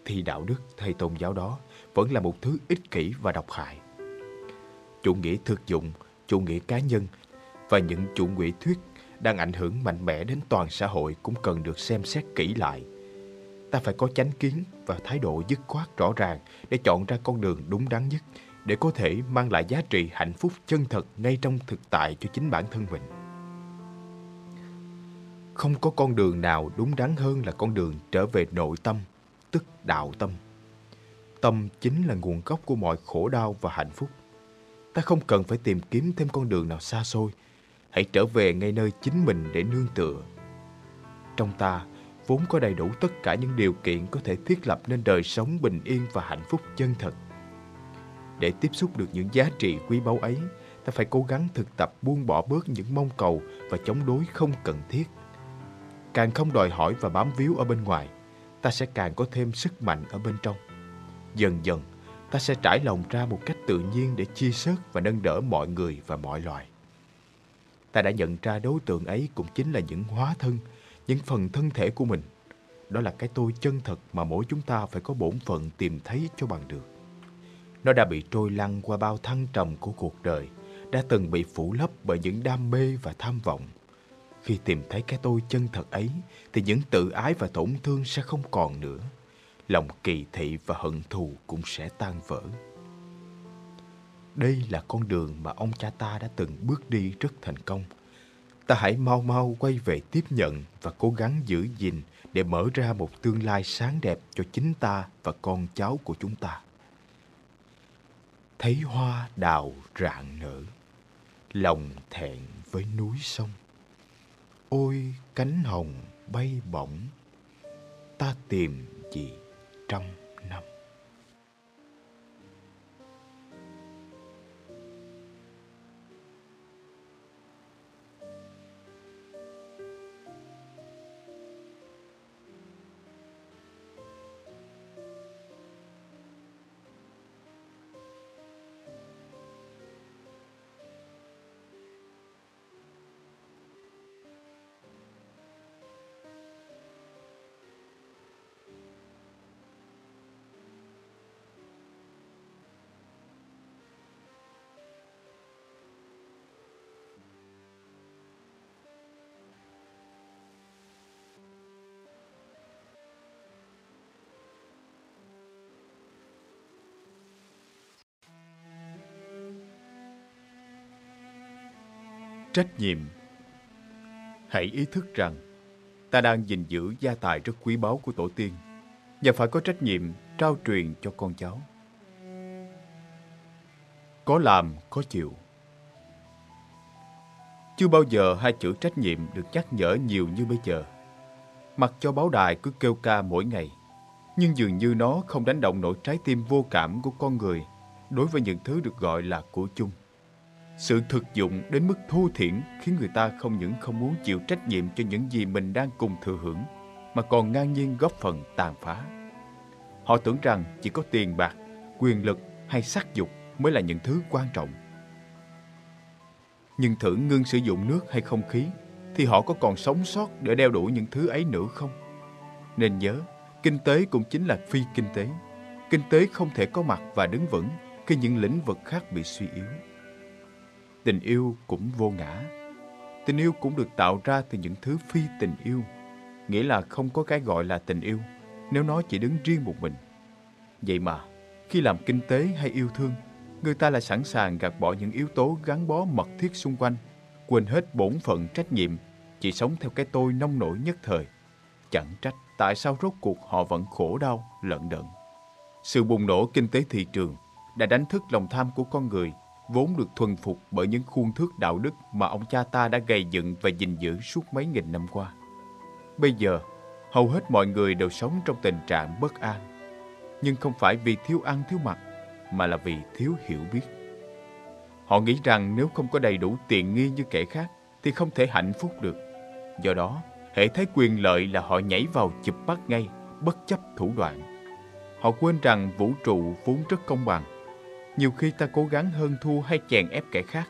thì đạo đức hay tôn giáo đó vẫn là một thứ ích kỷ và độc hại. Chủ nghĩa thực dụng, chủ nghĩa cá nhân và những chủ nghĩa thuyết đang ảnh hưởng mạnh mẽ đến toàn xã hội cũng cần được xem xét kỹ lại. Ta phải có chánh kiến và thái độ dứt khoát rõ ràng để chọn ra con đường đúng đắn nhất để có thể mang lại giá trị hạnh phúc chân thật ngay trong thực tại cho chính bản thân mình. Không có con đường nào đúng đắn hơn là con đường trở về nội tâm, tức đạo tâm. Tâm chính là nguồn gốc của mọi khổ đau và hạnh phúc. Ta không cần phải tìm kiếm thêm con đường nào xa xôi. Hãy trở về ngay nơi chính mình để nương tựa. Trong ta vốn có đầy đủ tất cả những điều kiện có thể thiết lập nên đời sống bình yên và hạnh phúc chân thật. Để tiếp xúc được những giá trị quý báu ấy, ta phải cố gắng thực tập buông bỏ bớt những mong cầu và chống đối không cần thiết. Càng không đòi hỏi và bám víu ở bên ngoài, ta sẽ càng có thêm sức mạnh ở bên trong. Dần dần, ta sẽ trải lòng ra một cách tự nhiên để chia sớt và nâng đỡ mọi người và mọi loài. Ta đã nhận ra đối tượng ấy cũng chính là những hóa thân, những phần thân thể của mình. Đó là cái tôi chân thật mà mỗi chúng ta phải có bổn phận tìm thấy cho bằng được. Nó đã bị trôi lăn qua bao thăng trầm của cuộc đời, đã từng bị phủ lấp bởi những đam mê và tham vọng. Khi tìm thấy cái tôi chân thật ấy, thì những tự ái và tổn thương sẽ không còn nữa. Lòng kỳ thị và hận thù cũng sẽ tan vỡ. Đây là con đường mà ông cha ta đã từng bước đi rất thành công. Ta hãy mau mau quay về tiếp nhận và cố gắng giữ gìn để mở ra một tương lai sáng đẹp cho chính ta và con cháu của chúng ta thấy hoa đào rạng nở, lòng thẹn với núi sông ôi cánh hồng bay bổng, ta tìm gì trong? Trách nhiệm Hãy ý thức rằng ta đang gìn giữ gia tài rất quý báu của tổ tiên và phải có trách nhiệm trao truyền cho con cháu. Có làm, có chịu. Chưa bao giờ hai chữ trách nhiệm được nhắc nhở nhiều như bây giờ. Mặc cho báo đài cứ kêu ca mỗi ngày, nhưng dường như nó không đánh động nổi trái tim vô cảm của con người đối với những thứ được gọi là của chung. Sự thực dụng đến mức thô thiển khiến người ta không những không muốn chịu trách nhiệm cho những gì mình đang cùng thừa hưởng, mà còn ngang nhiên góp phần tàn phá. Họ tưởng rằng chỉ có tiền bạc, quyền lực hay sắc dục mới là những thứ quan trọng. Nhưng thử ngưng sử dụng nước hay không khí, thì họ có còn sống sót để đeo đuổi những thứ ấy nữa không? Nên nhớ, kinh tế cũng chính là phi kinh tế. Kinh tế không thể có mặt và đứng vững khi những lĩnh vực khác bị suy yếu tình yêu cũng vô ngã. Tình yêu cũng được tạo ra từ những thứ phi tình yêu, nghĩa là không có cái gọi là tình yêu nếu nó chỉ đứng riêng một mình. Vậy mà, khi làm kinh tế hay yêu thương, người ta lại sẵn sàng gạt bỏ những yếu tố gắn bó mật thiết xung quanh, quên hết bổn phận trách nhiệm, chỉ sống theo cái tôi nông nổi nhất thời. Chẳng trách tại sao rốt cuộc họ vẫn khổ đau, lận đận. Sự bùng nổ kinh tế thị trường đã đánh thức lòng tham của con người vốn được thuần phục bởi những khuôn thước đạo đức mà ông cha ta đã gây dựng và gìn giữ suốt mấy nghìn năm qua. Bây giờ, hầu hết mọi người đều sống trong tình trạng bất an, nhưng không phải vì thiếu ăn thiếu mặc, mà là vì thiếu hiểu biết. Họ nghĩ rằng nếu không có đầy đủ tiện nghi như kẻ khác, thì không thể hạnh phúc được. Do đó, hệ thấy quyền lợi là họ nhảy vào chụp bắt ngay, bất chấp thủ đoạn. Họ quên rằng vũ trụ vốn rất công bằng, nhiều khi ta cố gắng hơn thua hay chèn ép kẻ khác,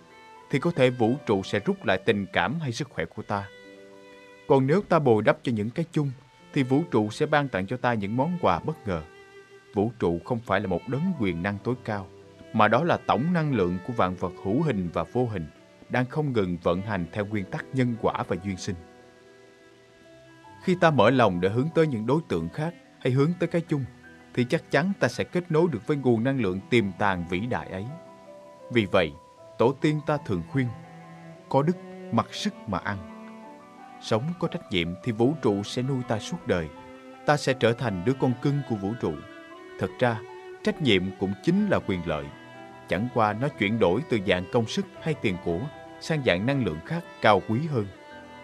thì có thể vũ trụ sẽ rút lại tình cảm hay sức khỏe của ta. Còn nếu ta bồi đắp cho những cái chung, thì vũ trụ sẽ ban tặng cho ta những món quà bất ngờ. Vũ trụ không phải là một đấng quyền năng tối cao, mà đó là tổng năng lượng của vạn vật hữu hình và vô hình, đang không ngừng vận hành theo nguyên tắc nhân quả và duyên sinh. Khi ta mở lòng để hướng tới những đối tượng khác hay hướng tới cái chung, thì chắc chắn ta sẽ kết nối được với nguồn năng lượng tiềm tàng vĩ đại ấy. Vì vậy, tổ tiên ta thường khuyên, có đức mặc sức mà ăn. Sống có trách nhiệm thì vũ trụ sẽ nuôi ta suốt đời. Ta sẽ trở thành đứa con cưng của vũ trụ. Thật ra, trách nhiệm cũng chính là quyền lợi. Chẳng qua nó chuyển đổi từ dạng công sức hay tiền của sang dạng năng lượng khác cao quý hơn.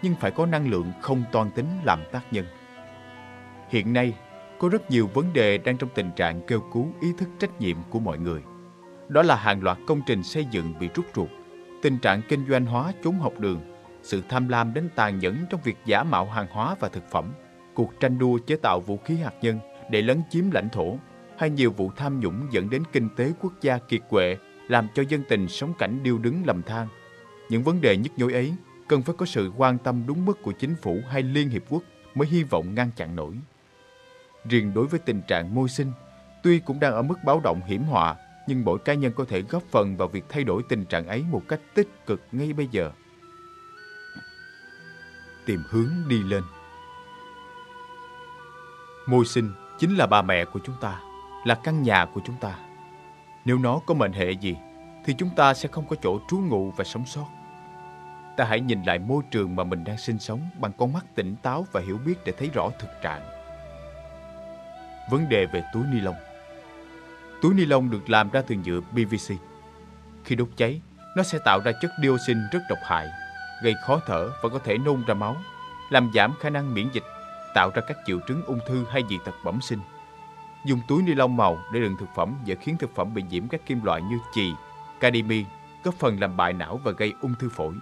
Nhưng phải có năng lượng không toan tính làm tác nhân. Hiện nay, có rất nhiều vấn đề đang trong tình trạng kêu cứu ý thức trách nhiệm của mọi người. Đó là hàng loạt công trình xây dựng bị rút ruột, tình trạng kinh doanh hóa trốn học đường, sự tham lam đến tàn nhẫn trong việc giả mạo hàng hóa và thực phẩm, cuộc tranh đua chế tạo vũ khí hạt nhân để lấn chiếm lãnh thổ, hay nhiều vụ tham nhũng dẫn đến kinh tế quốc gia kiệt quệ, làm cho dân tình sống cảnh điêu đứng lầm than. Những vấn đề nhức nhối ấy cần phải có sự quan tâm đúng mức của chính phủ hay Liên Hiệp Quốc mới hy vọng ngăn chặn nổi. Riêng đối với tình trạng môi sinh, tuy cũng đang ở mức báo động hiểm họa, nhưng mỗi cá nhân có thể góp phần vào việc thay đổi tình trạng ấy một cách tích cực ngay bây giờ. Tìm hướng đi lên Môi sinh chính là bà mẹ của chúng ta, là căn nhà của chúng ta. Nếu nó có mệnh hệ gì, thì chúng ta sẽ không có chỗ trú ngụ và sống sót. Ta hãy nhìn lại môi trường mà mình đang sinh sống bằng con mắt tỉnh táo và hiểu biết để thấy rõ thực trạng. Vấn đề về túi ni lông Túi ni lông được làm ra từ nhựa PVC. Khi đốt cháy, nó sẽ tạo ra chất dioxin rất độc hại, gây khó thở và có thể nôn ra máu, làm giảm khả năng miễn dịch, tạo ra các triệu chứng ung thư hay dị tật bẩm sinh. Dùng túi ni lông màu để đựng thực phẩm dễ khiến thực phẩm bị nhiễm các kim loại như chì, cadimi, góp phần làm bại não và gây ung thư phổi.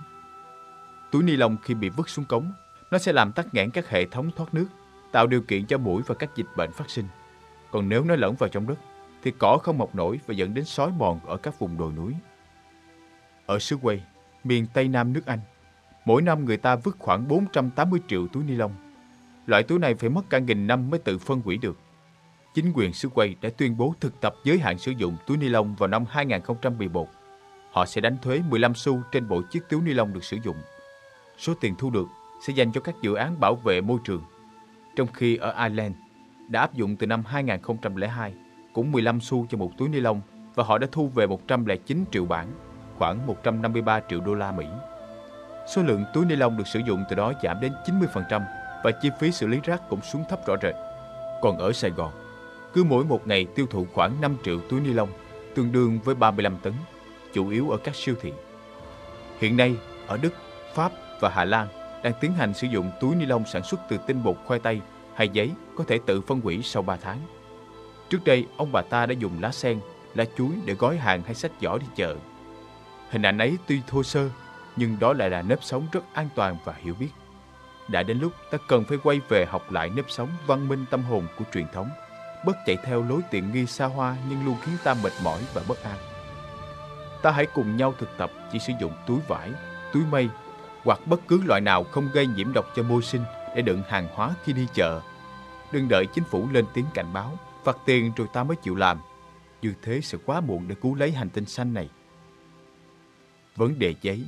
Túi ni lông khi bị vứt xuống cống, nó sẽ làm tắc nghẽn các hệ thống thoát nước, tạo điều kiện cho mũi và các dịch bệnh phát sinh. Còn nếu nó lẫn vào trong đất, thì cỏ không mọc nổi và dẫn đến sói mòn ở các vùng đồi núi. Ở xứ Wales, miền Tây Nam nước Anh, mỗi năm người ta vứt khoảng 480 triệu túi ni lông. Loại túi này phải mất cả nghìn năm mới tự phân hủy được. Chính quyền xứ Wales đã tuyên bố thực tập giới hạn sử dụng túi ni lông vào năm 2011. Họ sẽ đánh thuế 15 xu trên mỗi chiếc túi ni lông được sử dụng. Số tiền thu được sẽ dành cho các dự án bảo vệ môi trường. Trong khi ở Ireland đã áp dụng từ năm 2002 cũng 15 xu cho một túi ni lông và họ đã thu về 109 triệu bảng, khoảng 153 triệu đô la Mỹ. Số lượng túi ni lông được sử dụng từ đó giảm đến 90% và chi phí xử lý rác cũng xuống thấp rõ rệt. Còn ở Sài Gòn, cứ mỗi một ngày tiêu thụ khoảng 5 triệu túi ni lông, tương đương với 35 tấn, chủ yếu ở các siêu thị. Hiện nay, ở Đức, Pháp và Hà Lan đang tiến hành sử dụng túi ni lông sản xuất từ tinh bột khoai tây hay giấy có thể tự phân hủy sau 3 tháng. Trước đây, ông bà ta đã dùng lá sen, lá chuối để gói hàng hay sách giỏ đi chợ. Hình ảnh ấy tuy thô sơ, nhưng đó lại là nếp sống rất an toàn và hiểu biết. Đã đến lúc ta cần phải quay về học lại nếp sống văn minh tâm hồn của truyền thống, bất chạy theo lối tiện nghi xa hoa nhưng luôn khiến ta mệt mỏi và bất an. Ta hãy cùng nhau thực tập chỉ sử dụng túi vải, túi mây hoặc bất cứ loại nào không gây nhiễm độc cho môi sinh để đựng hàng hóa khi đi chợ. Đừng đợi chính phủ lên tiếng cảnh báo phạt tiền rồi ta mới chịu làm. Như thế sẽ quá muộn để cứu lấy hành tinh xanh này. Vấn đề giấy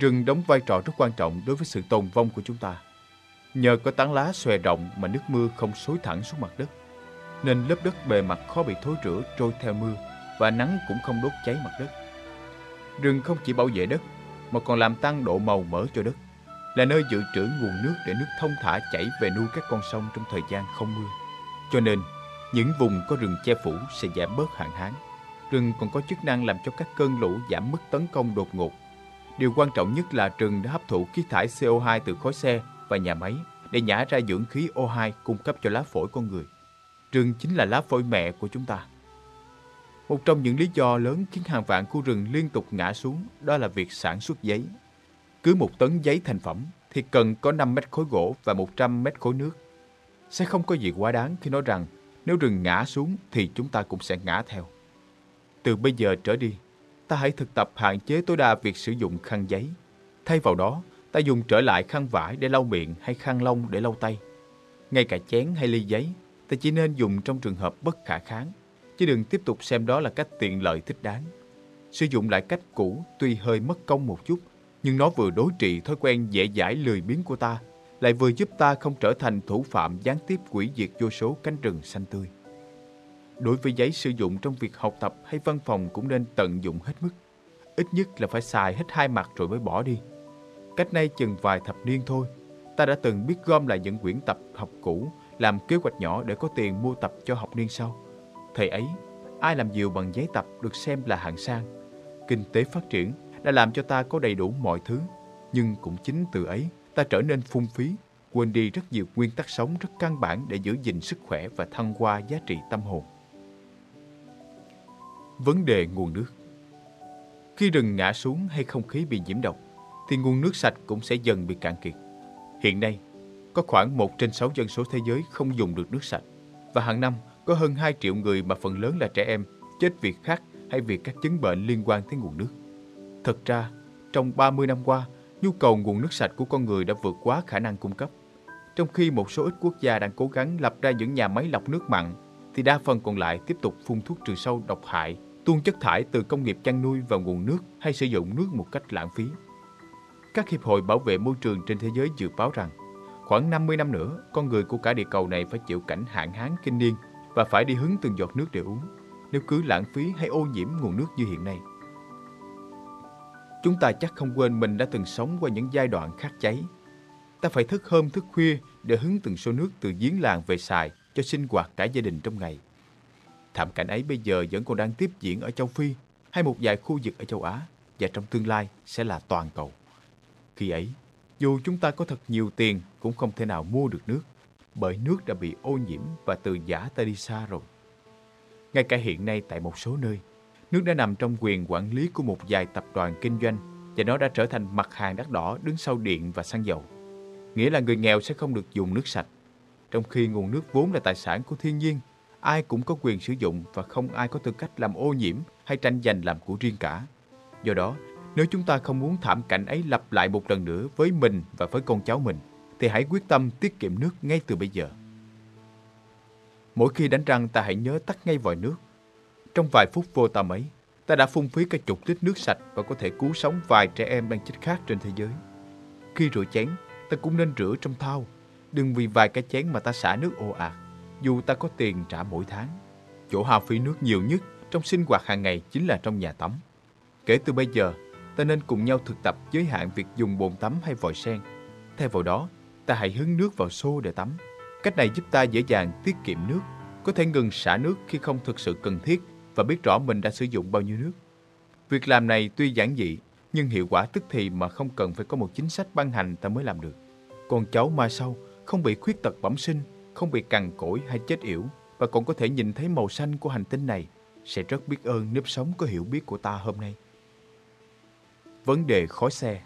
Rừng đóng vai trò rất quan trọng đối với sự tồn vong của chúng ta. Nhờ có tán lá xòe rộng mà nước mưa không xối thẳng xuống mặt đất, nên lớp đất bề mặt khó bị thối rữa trôi theo mưa và nắng cũng không đốt cháy mặt đất. Rừng không chỉ bảo vệ đất mà còn làm tăng độ màu mỡ cho đất, là nơi dự trữ nguồn nước để nước thông thả chảy về nuôi các con sông trong thời gian không mưa. Cho nên, những vùng có rừng che phủ sẽ giảm bớt hạn hán. Rừng còn có chức năng làm cho các cơn lũ giảm mức tấn công đột ngột. Điều quan trọng nhất là rừng đã hấp thụ khí thải CO2 từ khói xe và nhà máy để nhả ra dưỡng khí O2 cung cấp cho lá phổi con người. Rừng chính là lá phổi mẹ của chúng ta. Một trong những lý do lớn khiến hàng vạn khu rừng liên tục ngã xuống đó là việc sản xuất giấy. Cứ một tấn giấy thành phẩm thì cần có 5 mét khối gỗ và 100 mét khối nước. Sẽ không có gì quá đáng khi nói rằng nếu rừng ngã xuống thì chúng ta cũng sẽ ngã theo. Từ bây giờ trở đi, ta hãy thực tập hạn chế tối đa việc sử dụng khăn giấy. Thay vào đó, ta dùng trở lại khăn vải để lau miệng hay khăn lông để lau tay. Ngay cả chén hay ly giấy, ta chỉ nên dùng trong trường hợp bất khả kháng, chứ đừng tiếp tục xem đó là cách tiện lợi thích đáng. Sử dụng lại cách cũ tuy hơi mất công một chút, nhưng nó vừa đối trị thói quen dễ dãi lười biếng của ta lại vừa giúp ta không trở thành thủ phạm gián tiếp quỷ diệt vô số cánh rừng xanh tươi. Đối với giấy sử dụng trong việc học tập hay văn phòng cũng nên tận dụng hết mức. Ít nhất là phải xài hết hai mặt rồi mới bỏ đi. Cách nay chừng vài thập niên thôi, ta đã từng biết gom lại những quyển tập học cũ, làm kế hoạch nhỏ để có tiền mua tập cho học niên sau. Thời ấy, ai làm nhiều bằng giấy tập được xem là hạng sang. Kinh tế phát triển đã làm cho ta có đầy đủ mọi thứ, nhưng cũng chính từ ấy ta trở nên phung phí, quên đi rất nhiều nguyên tắc sống rất căn bản để giữ gìn sức khỏe và thăng hoa giá trị tâm hồn. Vấn đề nguồn nước Khi rừng ngã xuống hay không khí bị nhiễm độc, thì nguồn nước sạch cũng sẽ dần bị cạn kiệt. Hiện nay, có khoảng 1 trên 6 dân số thế giới không dùng được nước sạch, và hàng năm có hơn 2 triệu người mà phần lớn là trẻ em chết vì khát hay vì các chứng bệnh liên quan tới nguồn nước. Thật ra, trong 30 năm qua, nhu cầu nguồn nước sạch của con người đã vượt quá khả năng cung cấp. Trong khi một số ít quốc gia đang cố gắng lập ra những nhà máy lọc nước mặn, thì đa phần còn lại tiếp tục phun thuốc trừ sâu độc hại, tuôn chất thải từ công nghiệp chăn nuôi vào nguồn nước hay sử dụng nước một cách lãng phí. Các hiệp hội bảo vệ môi trường trên thế giới dự báo rằng khoảng 50 năm nữa, con người của cả địa cầu này phải chịu cảnh hạn hán kinh niên và phải đi hứng từng giọt nước để uống nếu cứ lãng phí hay ô nhiễm nguồn nước như hiện nay. Chúng ta chắc không quên mình đã từng sống qua những giai đoạn khát cháy. Ta phải thức hôm thức khuya để hứng từng số nước từ giếng làng về xài cho sinh hoạt cả gia đình trong ngày. Thảm cảnh ấy bây giờ vẫn còn đang tiếp diễn ở châu Phi hay một vài khu vực ở châu Á và trong tương lai sẽ là toàn cầu. Khi ấy, dù chúng ta có thật nhiều tiền cũng không thể nào mua được nước bởi nước đã bị ô nhiễm và từ giả ta đi xa rồi. Ngay cả hiện nay tại một số nơi, nước đã nằm trong quyền quản lý của một vài tập đoàn kinh doanh và nó đã trở thành mặt hàng đắt đỏ đứng sau điện và xăng dầu. Nghĩa là người nghèo sẽ không được dùng nước sạch. Trong khi nguồn nước vốn là tài sản của thiên nhiên, ai cũng có quyền sử dụng và không ai có tư cách làm ô nhiễm hay tranh giành làm của riêng cả. Do đó, nếu chúng ta không muốn thảm cảnh ấy lặp lại một lần nữa với mình và với con cháu mình, thì hãy quyết tâm tiết kiệm nước ngay từ bây giờ. Mỗi khi đánh răng ta hãy nhớ tắt ngay vòi nước. Trong vài phút vô tâm ấy, ta đã phung phí cả chục lít nước sạch và có thể cứu sống vài trẻ em đang chết khát trên thế giới. Khi rửa chén, ta cũng nên rửa trong thau. Đừng vì vài cái chén mà ta xả nước ồ ạt, dù ta có tiền trả mỗi tháng. Chỗ hao phí nước nhiều nhất trong sinh hoạt hàng ngày chính là trong nhà tắm. Kể từ bây giờ, ta nên cùng nhau thực tập giới hạn việc dùng bồn tắm hay vòi sen. Thay vào đó, ta hãy hứng nước vào xô để tắm. Cách này giúp ta dễ dàng tiết kiệm nước, có thể ngừng xả nước khi không thực sự cần thiết và biết rõ mình đã sử dụng bao nhiêu nước. Việc làm này tuy giản dị, nhưng hiệu quả tức thì mà không cần phải có một chính sách ban hành ta mới làm được. Con cháu mai sau không bị khuyết tật bẩm sinh, không bị cằn cỗi hay chết yểu và còn có thể nhìn thấy màu xanh của hành tinh này sẽ rất biết ơn nếp sống có hiểu biết của ta hôm nay. Vấn đề khói xe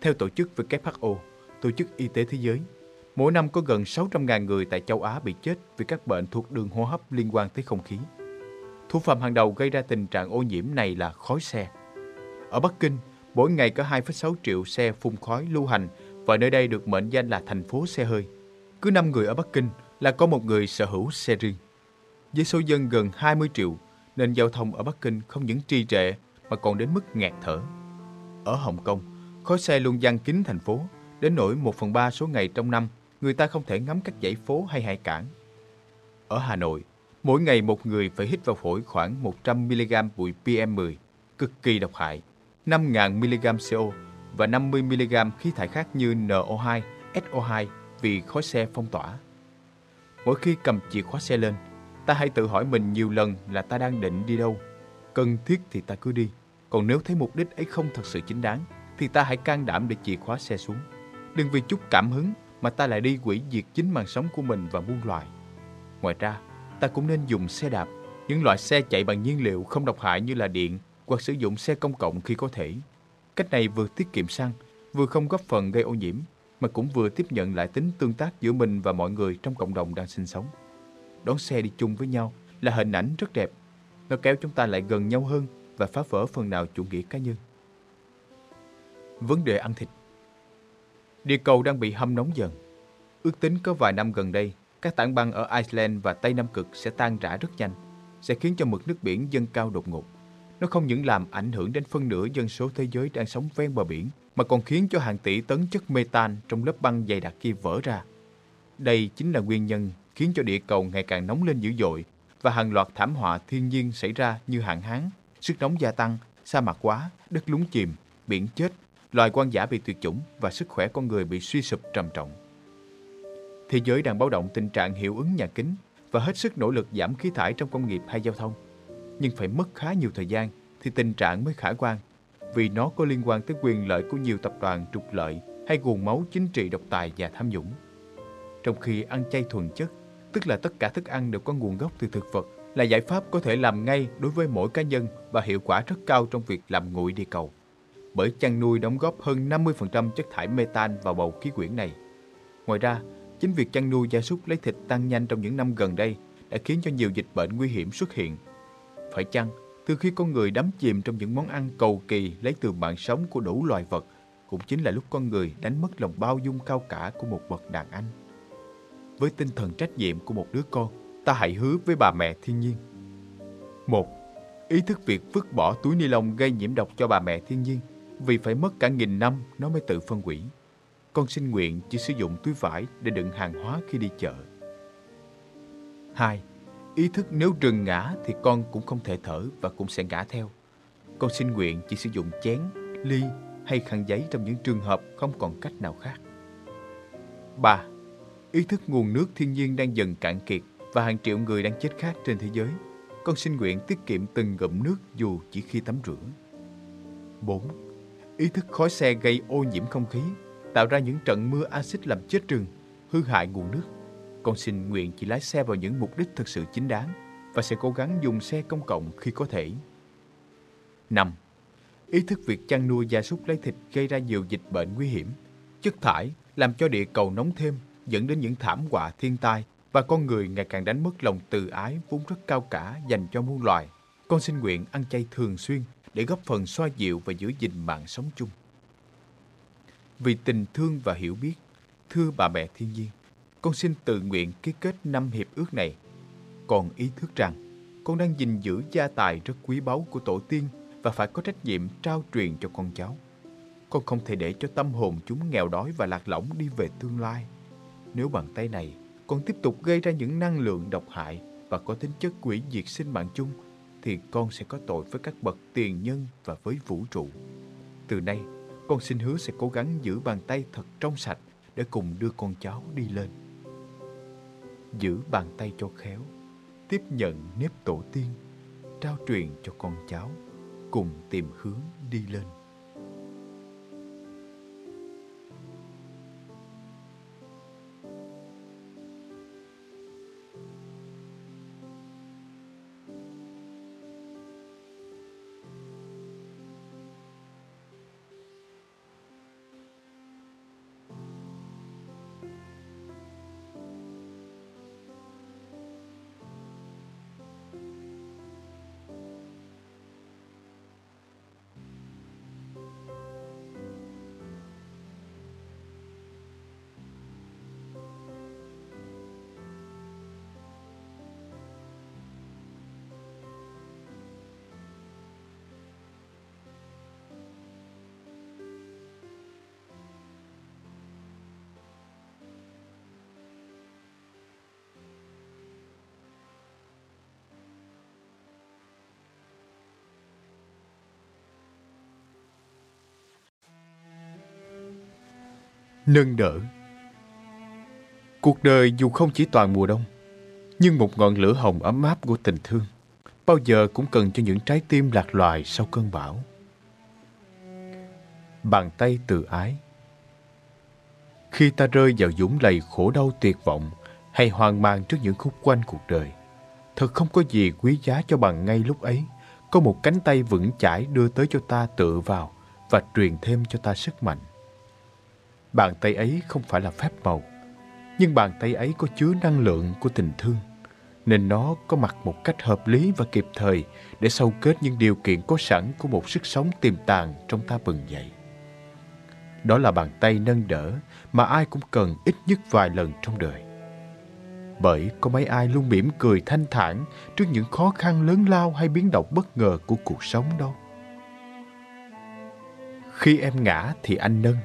Theo tổ chức WHO, Tổ chức Y tế Thế giới, mỗi năm có gần 600.000 người tại châu Á bị chết vì các bệnh thuộc đường hô hấp liên quan tới không khí. Thủ phạm hàng đầu gây ra tình trạng ô nhiễm này là khói xe. Ở Bắc Kinh, mỗi ngày có 2,6 triệu xe phun khói lưu hành và nơi đây được mệnh danh là thành phố xe hơi. Cứ 5 người ở Bắc Kinh là có một người sở hữu xe riêng. Với số dân gần 20 triệu, nên giao thông ở Bắc Kinh không những trì trệ mà còn đến mức ngạt thở. Ở Hồng Kông, khói xe luôn giăng kín thành phố, đến nỗi 1 phần 3 số ngày trong năm người ta không thể ngắm các dãy phố hay hải cảng. Ở Hà Nội, mỗi ngày một người phải hít vào phổi khoảng 100mg bụi PM10, cực kỳ độc hại, 5.000mg CO và 50mg khí thải khác như NO2, SO2 vì khói xe phong tỏa. Mỗi khi cầm chìa khóa xe lên, ta hãy tự hỏi mình nhiều lần là ta đang định đi đâu. Cần thiết thì ta cứ đi, còn nếu thấy mục đích ấy không thật sự chính đáng, thì ta hãy can đảm để chìa khóa xe xuống. Đừng vì chút cảm hứng mà ta lại đi quỷ diệt chính mạng sống của mình và muôn loài. Ngoài ra, ta cũng nên dùng xe đạp, những loại xe chạy bằng nhiên liệu không độc hại như là điện hoặc sử dụng xe công cộng khi có thể. Cách này vừa tiết kiệm xăng, vừa không góp phần gây ô nhiễm, mà cũng vừa tiếp nhận lại tính tương tác giữa mình và mọi người trong cộng đồng đang sinh sống. Đón xe đi chung với nhau là hình ảnh rất đẹp. Nó kéo chúng ta lại gần nhau hơn và phá vỡ phần nào chủ nghĩa cá nhân. Vấn đề ăn thịt Địa cầu đang bị hâm nóng dần. Ước tính có vài năm gần đây, các tảng băng ở Iceland và Tây Nam Cực sẽ tan rã rất nhanh, sẽ khiến cho mực nước biển dâng cao đột ngột. Nó không những làm ảnh hưởng đến phân nửa dân số thế giới đang sống ven bờ biển, mà còn khiến cho hàng tỷ tấn chất metan trong lớp băng dày đặc kia vỡ ra. Đây chính là nguyên nhân khiến cho địa cầu ngày càng nóng lên dữ dội và hàng loạt thảm họa thiên nhiên xảy ra như hạn hán, sức nóng gia tăng, sa mạc quá, đất lún chìm, biển chết loài quan giả bị tuyệt chủng và sức khỏe con người bị suy sụp trầm trọng. Thế giới đang báo động tình trạng hiệu ứng nhà kính và hết sức nỗ lực giảm khí thải trong công nghiệp hay giao thông. Nhưng phải mất khá nhiều thời gian thì tình trạng mới khả quan vì nó có liên quan tới quyền lợi của nhiều tập đoàn trục lợi hay nguồn máu chính trị độc tài và tham nhũng. Trong khi ăn chay thuần chất, tức là tất cả thức ăn đều có nguồn gốc từ thực vật, là giải pháp có thể làm ngay đối với mỗi cá nhân và hiệu quả rất cao trong việc làm nguội địa cầu. Bởi chăn nuôi đóng góp hơn 50% chất thải metan vào bầu khí quyển này. Ngoài ra, chính việc chăn nuôi gia súc lấy thịt tăng nhanh trong những năm gần đây đã khiến cho nhiều dịch bệnh nguy hiểm xuất hiện. Phải chăng, từ khi con người đắm chìm trong những món ăn cầu kỳ lấy từ mạng sống của đủ loài vật, cũng chính là lúc con người đánh mất lòng bao dung cao cả của một bậc đàn anh. Với tinh thần trách nhiệm của một đứa con, ta hãy hứa với bà mẹ thiên nhiên. Một, ý thức việc vứt bỏ túi ni lông gây nhiễm độc cho bà mẹ thiên nhiên vì phải mất cả nghìn năm nó mới tự phân hủy. Con xin nguyện chỉ sử dụng túi vải để đựng hàng hóa khi đi chợ. 2. Ý thức nếu rừng ngã thì con cũng không thể thở và cũng sẽ ngã theo. Con xin nguyện chỉ sử dụng chén, ly hay khăn giấy trong những trường hợp không còn cách nào khác. 3. Ý thức nguồn nước thiên nhiên đang dần cạn kiệt và hàng triệu người đang chết khát trên thế giới. Con xin nguyện tiết kiệm từng ngụm nước dù chỉ khi tắm rửa. 4. Ý thức khói xe gây ô nhiễm không khí, tạo ra những trận mưa axit làm chết rừng, hư hại nguồn nước. Con xin nguyện chỉ lái xe vào những mục đích thực sự chính đáng và sẽ cố gắng dùng xe công cộng khi có thể. 5. Ý thức việc chăn nuôi gia súc lấy thịt gây ra nhiều dịch bệnh nguy hiểm. Chất thải làm cho địa cầu nóng thêm, dẫn đến những thảm họa thiên tai và con người ngày càng đánh mất lòng từ ái vốn rất cao cả dành cho muôn loài. Con xin nguyện ăn chay thường xuyên để góp phần xoa dịu và giữ gìn mạng sống chung. Vì tình thương và hiểu biết, thưa bà mẹ thiên nhiên, con xin tự nguyện ký kết năm hiệp ước này. Còn ý thức rằng, con đang gìn giữ gia tài rất quý báu của tổ tiên và phải có trách nhiệm trao truyền cho con cháu. Con không thể để cho tâm hồn chúng nghèo đói và lạc lõng đi về tương lai. Nếu bàn tay này con tiếp tục gây ra những năng lượng độc hại và có tính chất quỷ diệt sinh mạng chung, thì con sẽ có tội với các bậc tiền nhân và với vũ trụ. Từ nay, con xin hứa sẽ cố gắng giữ bàn tay thật trong sạch để cùng đưa con cháu đi lên. Giữ bàn tay cho khéo, tiếp nhận nếp tổ tiên, trao truyền cho con cháu, cùng tìm hướng đi lên. Nâng đỡ. Cuộc đời dù không chỉ toàn mùa đông, nhưng một ngọn lửa hồng ấm áp của tình thương bao giờ cũng cần cho những trái tim lạc loài sau cơn bão. Bàn tay từ ái Khi ta rơi vào dũng lầy khổ đau tuyệt vọng hay hoang mang trước những khúc quanh cuộc đời, thật không có gì quý giá cho bằng ngay lúc ấy có một cánh tay vững chãi đưa tới cho ta tựa vào và truyền thêm cho ta sức mạnh. Bàn tay ấy không phải là phép màu, nhưng bàn tay ấy có chứa năng lượng của tình thương, nên nó có mặt một cách hợp lý và kịp thời để sâu kết những điều kiện có sẵn của một sức sống tiềm tàng trong ta bừng dậy. Đó là bàn tay nâng đỡ mà ai cũng cần ít nhất vài lần trong đời. Bởi có mấy ai luôn mỉm cười thanh thản trước những khó khăn lớn lao hay biến động bất ngờ của cuộc sống đâu. Khi em ngã thì anh nâng,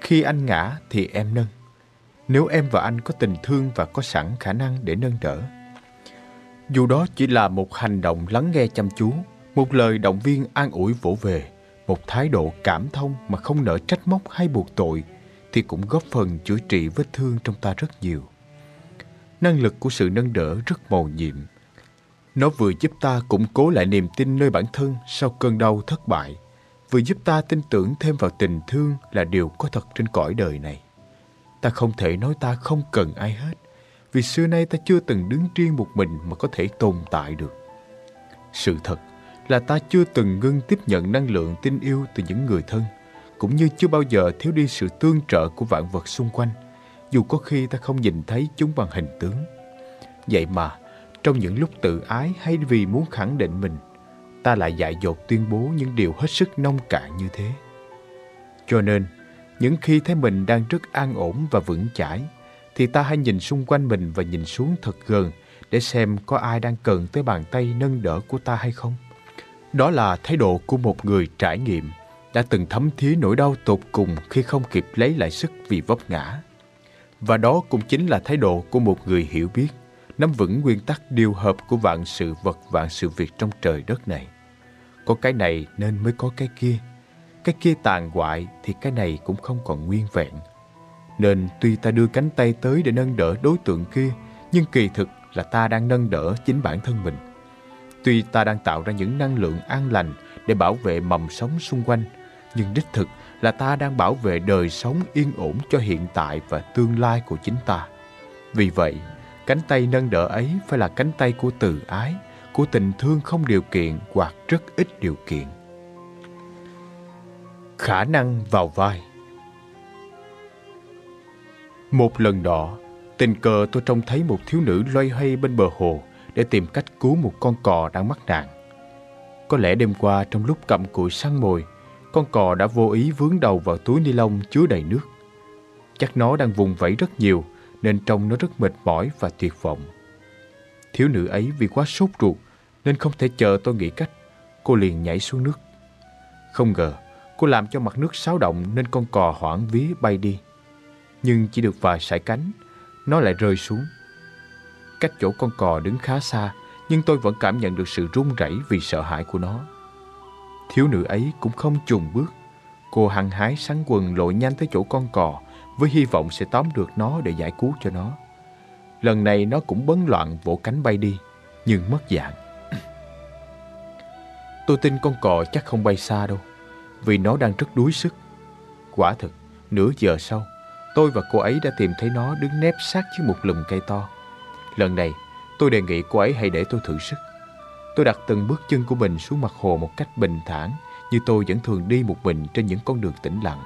khi anh ngã thì em nâng. Nếu em và anh có tình thương và có sẵn khả năng để nâng đỡ. Dù đó chỉ là một hành động lắng nghe chăm chú, một lời động viên an ủi vỗ về, Một thái độ cảm thông mà không nỡ trách móc hay buộc tội thì cũng góp phần chữa trị vết thương trong ta rất nhiều. Năng lực của sự nâng đỡ rất màu nhiệm. Nó vừa giúp ta củng cố lại niềm tin nơi bản thân sau cơn đau thất bại, vừa giúp ta tin tưởng thêm vào tình thương là điều có thật trên cõi đời này. Ta không thể nói ta không cần ai hết, vì xưa nay ta chưa từng đứng riêng một mình mà có thể tồn tại được. Sự thật là ta chưa từng ngưng tiếp nhận năng lượng tin yêu từ những người thân, cũng như chưa bao giờ thiếu đi sự tương trợ của vạn vật xung quanh, dù có khi ta không nhìn thấy chúng bằng hình tướng. Vậy mà, trong những lúc tự ái hay vì muốn khẳng định mình, ta lại dại dột tuyên bố những điều hết sức nông cạn như thế. Cho nên, những khi thấy mình đang rất an ổn và vững chãi, thì ta hãy nhìn xung quanh mình và nhìn xuống thật gần để xem có ai đang cần tới bàn tay nâng đỡ của ta hay không. Đó là thái độ của một người trải nghiệm đã từng thấm thía nỗi đau tột cùng khi không kịp lấy lại sức vì vấp ngã. Và đó cũng chính là thái độ của một người hiểu biết, nắm vững nguyên tắc điều hợp của vạn sự vật vạn sự việc trong trời đất này. Có cái này nên mới có cái kia. Cái kia tàn hoại thì cái này cũng không còn nguyên vẹn. Nên tuy ta đưa cánh tay tới để nâng đỡ đối tượng kia, nhưng kỳ thực là ta đang nâng đỡ chính bản thân mình. Tuy ta đang tạo ra những năng lượng an lành để bảo vệ mầm sống xung quanh, nhưng đích thực là ta đang bảo vệ đời sống yên ổn cho hiện tại và tương lai của chính ta. Vì vậy, cánh tay nâng đỡ ấy phải là cánh tay của từ ái, của tình thương không điều kiện hoặc rất ít điều kiện. Khả năng vào vai Một lần nọ, tình cờ tôi trông thấy một thiếu nữ loay hoay bên bờ hồ để tìm cách cứu một con cò đang mắc nạn. Có lẽ đêm qua trong lúc cầm cụi săn mồi, con cò đã vô ý vướng đầu vào túi ni lông chứa đầy nước. Chắc nó đang vùng vẫy rất nhiều nên trông nó rất mệt mỏi và tuyệt vọng. Thiếu nữ ấy vì quá sốt ruột nên không thể chờ tôi nghĩ cách. Cô liền nhảy xuống nước. Không ngờ, cô làm cho mặt nước xáo động nên con cò hoảng vía bay đi. Nhưng chỉ được vài sải cánh, nó lại rơi xuống. Cách chỗ con cò đứng khá xa, nhưng tôi vẫn cảm nhận được sự run rẩy vì sợ hãi của nó. Thiếu nữ ấy cũng không chùn bước. Cô hăng hái sắn quần lội nhanh tới chỗ con cò với hy vọng sẽ tóm được nó để giải cứu cho nó. Lần này nó cũng bấn loạn vỗ cánh bay đi, nhưng mất dạng. Tôi tin con cò chắc không bay xa đâu, vì nó đang rất đuối sức. Quả thực, nửa giờ sau, tôi và cô ấy đã tìm thấy nó đứng nép sát dưới một lùm cây to. Lần này, tôi đề nghị cô ấy hãy để tôi thử sức. Tôi đặt từng bước chân của mình xuống mặt hồ một cách bình thản như tôi vẫn thường đi một mình trên những con đường tĩnh lặng.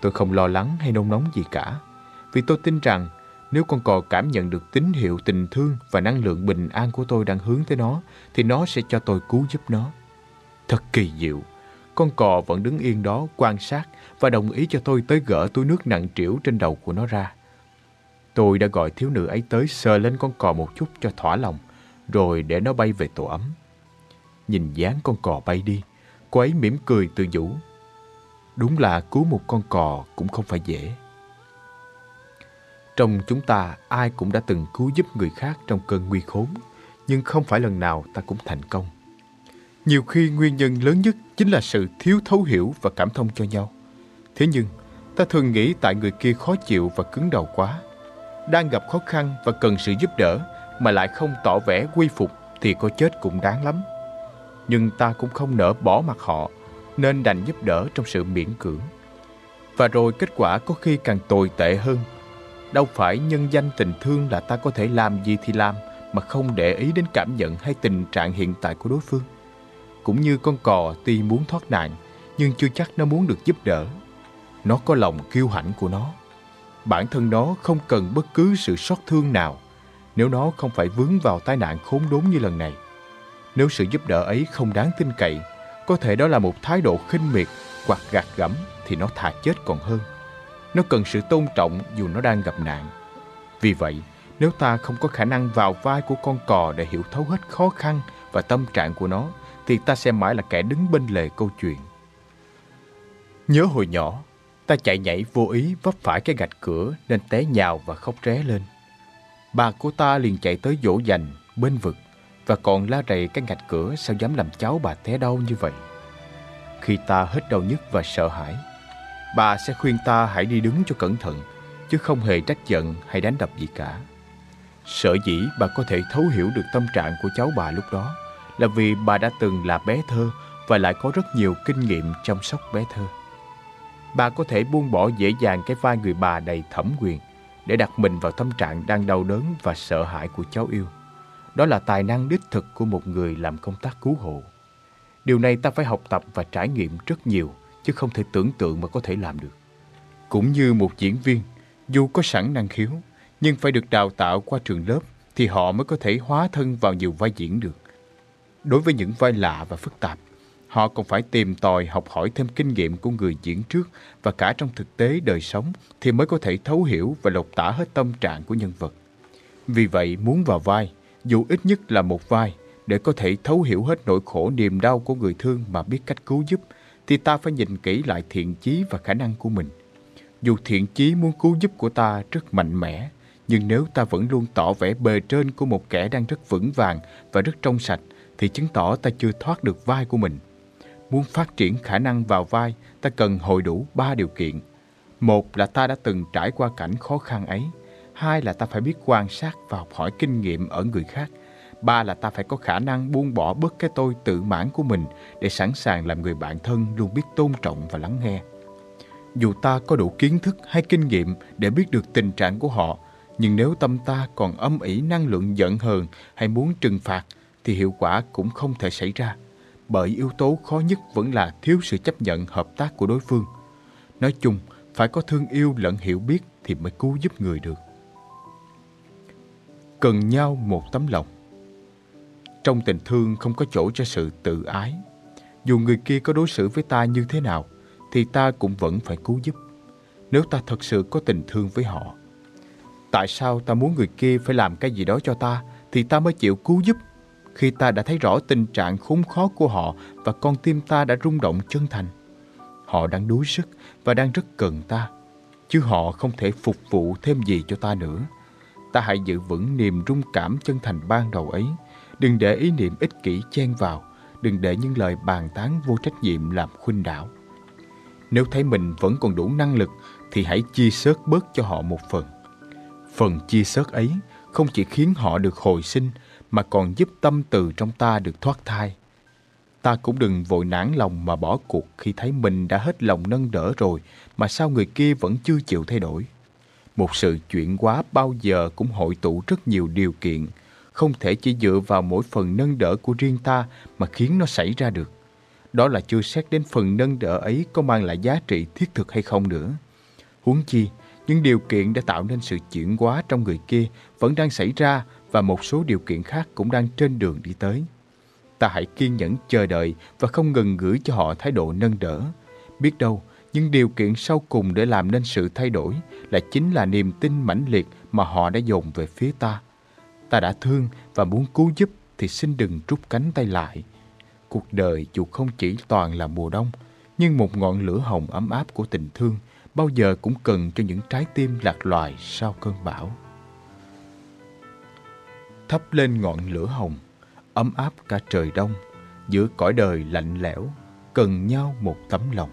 Tôi không lo lắng hay nôn nóng gì cả vì tôi tin rằng nếu con cò cảm nhận được tín hiệu tình thương và năng lượng bình an của tôi đang hướng tới nó thì nó sẽ cho tôi cứu giúp nó. Thật kỳ diệu. Con cò vẫn đứng yên đó quan sát và đồng ý cho tôi tới gỡ túi nước nặng trĩu trên đầu của nó ra. Tôi đã gọi thiếu nữ ấy tới sờ lên con cò một chút cho thỏa lòng, rồi để nó bay về tổ ấm. Nhìn dáng con cò bay đi, cô ấy mỉm cười tự nhủ. Đúng là cứu một con cò cũng không phải dễ. Trong chúng ta, ai cũng đã từng cứu giúp người khác trong cơn nguy khốn, nhưng không phải lần nào ta cũng thành công. Nhiều khi nguyên nhân lớn nhất chính là sự thiếu thấu hiểu và cảm thông cho nhau. Thế nhưng, ta thường nghĩ tại người kia khó chịu và cứng đầu quá. Đang gặp khó khăn và cần sự giúp đỡ mà lại không tỏ vẻ quy phục thì có chết cũng đáng lắm. Nhưng ta cũng không nỡ bỏ mặt họ nên đành giúp đỡ trong sự miễn cưỡng. Và rồi kết quả có khi càng tồi tệ hơn. Đâu phải nhân danh tình thương là ta có thể làm gì thì làm mà không để ý đến cảm nhận hay tình trạng hiện tại của đối phương. Cũng như con cò tuy muốn thoát nạn nhưng chưa chắc nó muốn được giúp đỡ. Nó có lòng kiêu hãnh của nó. Bản thân nó không cần bất cứ sự xót thương nào nếu nó không phải vướng vào tai nạn khốn đốn như lần này. Nếu sự giúp đỡ ấy không đáng tin cậy, có thể đó là một thái độ khinh miệt hoặc gạt gẫm thì nó thà chết còn hơn. Nó cần sự tôn trọng dù nó đang gặp nạn. Vì vậy, nếu ta không có khả năng vào vai của con cò để hiểu thấu hết khó khăn và tâm trạng của nó, thì ta sẽ mãi là kẻ đứng bên lề câu chuyện. Nhớ hồi nhỏ, ta chạy nhảy vô ý vấp phải cái gạch cửa nên té nhào và khóc ré lên. Bà của ta liền chạy tới dỗ dành, bên vực và còn la rầy cái ngạch cửa sao dám làm cháu bà té đau như vậy. Khi ta hết đau nhức và sợ hãi, bà sẽ khuyên ta hãy đi đứng cho cẩn thận, chứ không hề trách giận hay đánh đập gì cả. sợ dĩ bà có thể thấu hiểu được tâm trạng của cháu bà lúc đó là vì bà đã từng là bé thơ và lại có rất nhiều kinh nghiệm chăm sóc bé thơ. Bà có thể buông bỏ dễ dàng cái vai người bà đầy thẩm quyền để đặt mình vào tâm trạng đang đau đớn và sợ hãi của cháu yêu. Đó là tài năng đích thực của một người làm công tác cứu hộ. Điều này ta phải học tập và trải nghiệm rất nhiều, chứ không thể tưởng tượng mà có thể làm được. Cũng như một diễn viên, dù có sẵn năng khiếu, nhưng phải được đào tạo qua trường lớp thì họ mới có thể hóa thân vào nhiều vai diễn được. Đối với những vai lạ và phức tạp, họ còn phải tìm tòi học hỏi thêm kinh nghiệm của người diễn trước và cả trong thực tế đời sống thì mới có thể thấu hiểu và lột tả hết tâm trạng của nhân vật. Vì vậy, muốn vào vai, dù ít nhất là một vai, để có thể thấu hiểu hết nỗi khổ niềm đau của người thương mà biết cách cứu giúp, thì ta phải nhìn kỹ lại thiện chí và khả năng của mình. Dù thiện chí muốn cứu giúp của ta rất mạnh mẽ, nhưng nếu ta vẫn luôn tỏ vẻ bề trên của một kẻ đang rất vững vàng và rất trong sạch, thì chứng tỏ ta chưa thoát được vai của mình. Muốn phát triển khả năng vào vai, ta cần hội đủ ba điều kiện. Một là ta đã từng trải qua cảnh khó khăn ấy. Hai là ta phải biết quan sát và học hỏi kinh nghiệm ở người khác. Ba là ta phải có khả năng buông bỏ bớt cái tôi tự mãn của mình để sẵn sàng làm người bạn thân luôn biết tôn trọng và lắng nghe. Dù ta có đủ kiến thức hay kinh nghiệm để biết được tình trạng của họ, nhưng nếu tâm ta còn âm ỉ năng lượng giận hờn hay muốn trừng phạt, thì hiệu quả cũng không thể xảy ra. Bởi yếu tố khó nhất vẫn là thiếu sự chấp nhận hợp tác của đối phương. Nói chung, phải có thương yêu lẫn hiểu biết thì mới cứu giúp người được. Cần nhau một tấm lòng Trong tình thương không có chỗ cho sự tự ái. Dù người kia có đối xử với ta như thế nào, thì ta cũng vẫn phải cứu giúp. Nếu ta thật sự có tình thương với họ. Tại sao ta muốn người kia phải làm cái gì đó cho ta, thì ta mới chịu cứu giúp khi ta đã thấy rõ tình trạng khốn khó của họ và con tim ta đã rung động chân thành. Họ đang đuối sức và đang rất cần ta, chứ họ không thể phục vụ thêm gì cho ta nữa. Ta hãy giữ vững niềm rung cảm chân thành ban đầu ấy. Đừng để ý niệm ích kỷ chen vào, đừng để những lời bàn tán vô trách nhiệm làm khuynh đảo. Nếu thấy mình vẫn còn đủ năng lực thì hãy chia sớt bớt cho họ một phần. Phần chia sớt ấy không chỉ khiến họ được hồi sinh mà còn giúp tâm từ trong ta được thoát thai. Ta cũng đừng vội nản lòng mà bỏ cuộc khi thấy mình đã hết lòng nâng đỡ rồi mà sao người kia vẫn chưa chịu thay đổi. Một sự chuyển hóa bao giờ cũng hội tụ rất nhiều điều kiện, không thể chỉ dựa vào mỗi phần nâng đỡ của riêng ta mà khiến nó xảy ra được. Đó là chưa xét đến phần nâng đỡ ấy có mang lại giá trị thiết thực hay không nữa. Huống chi, những điều kiện đã tạo nên sự chuyển hóa trong người kia vẫn đang xảy ra và một số điều kiện khác cũng đang trên đường đi tới. Ta hãy kiên nhẫn chờ đợi và không ngừng gửi cho họ thái độ nâng đỡ. Biết đâu, những điều kiện sau cùng để làm nên sự thay đổi là chính là niềm tin mãnh liệt mà họ đã dồn về phía ta. Ta đã thương và muốn cứu giúp thì xin đừng rút cánh tay lại. Cuộc đời dù không chỉ toàn là mùa đông, nhưng một ngọn lửa hồng ấm áp của tình thương bao giờ cũng cần cho những trái tim lạc loài sau cơn bão thắp lên ngọn lửa hồng, ấm áp cả trời đông, giữa cõi đời lạnh lẽo, cần nhau một tấm lòng.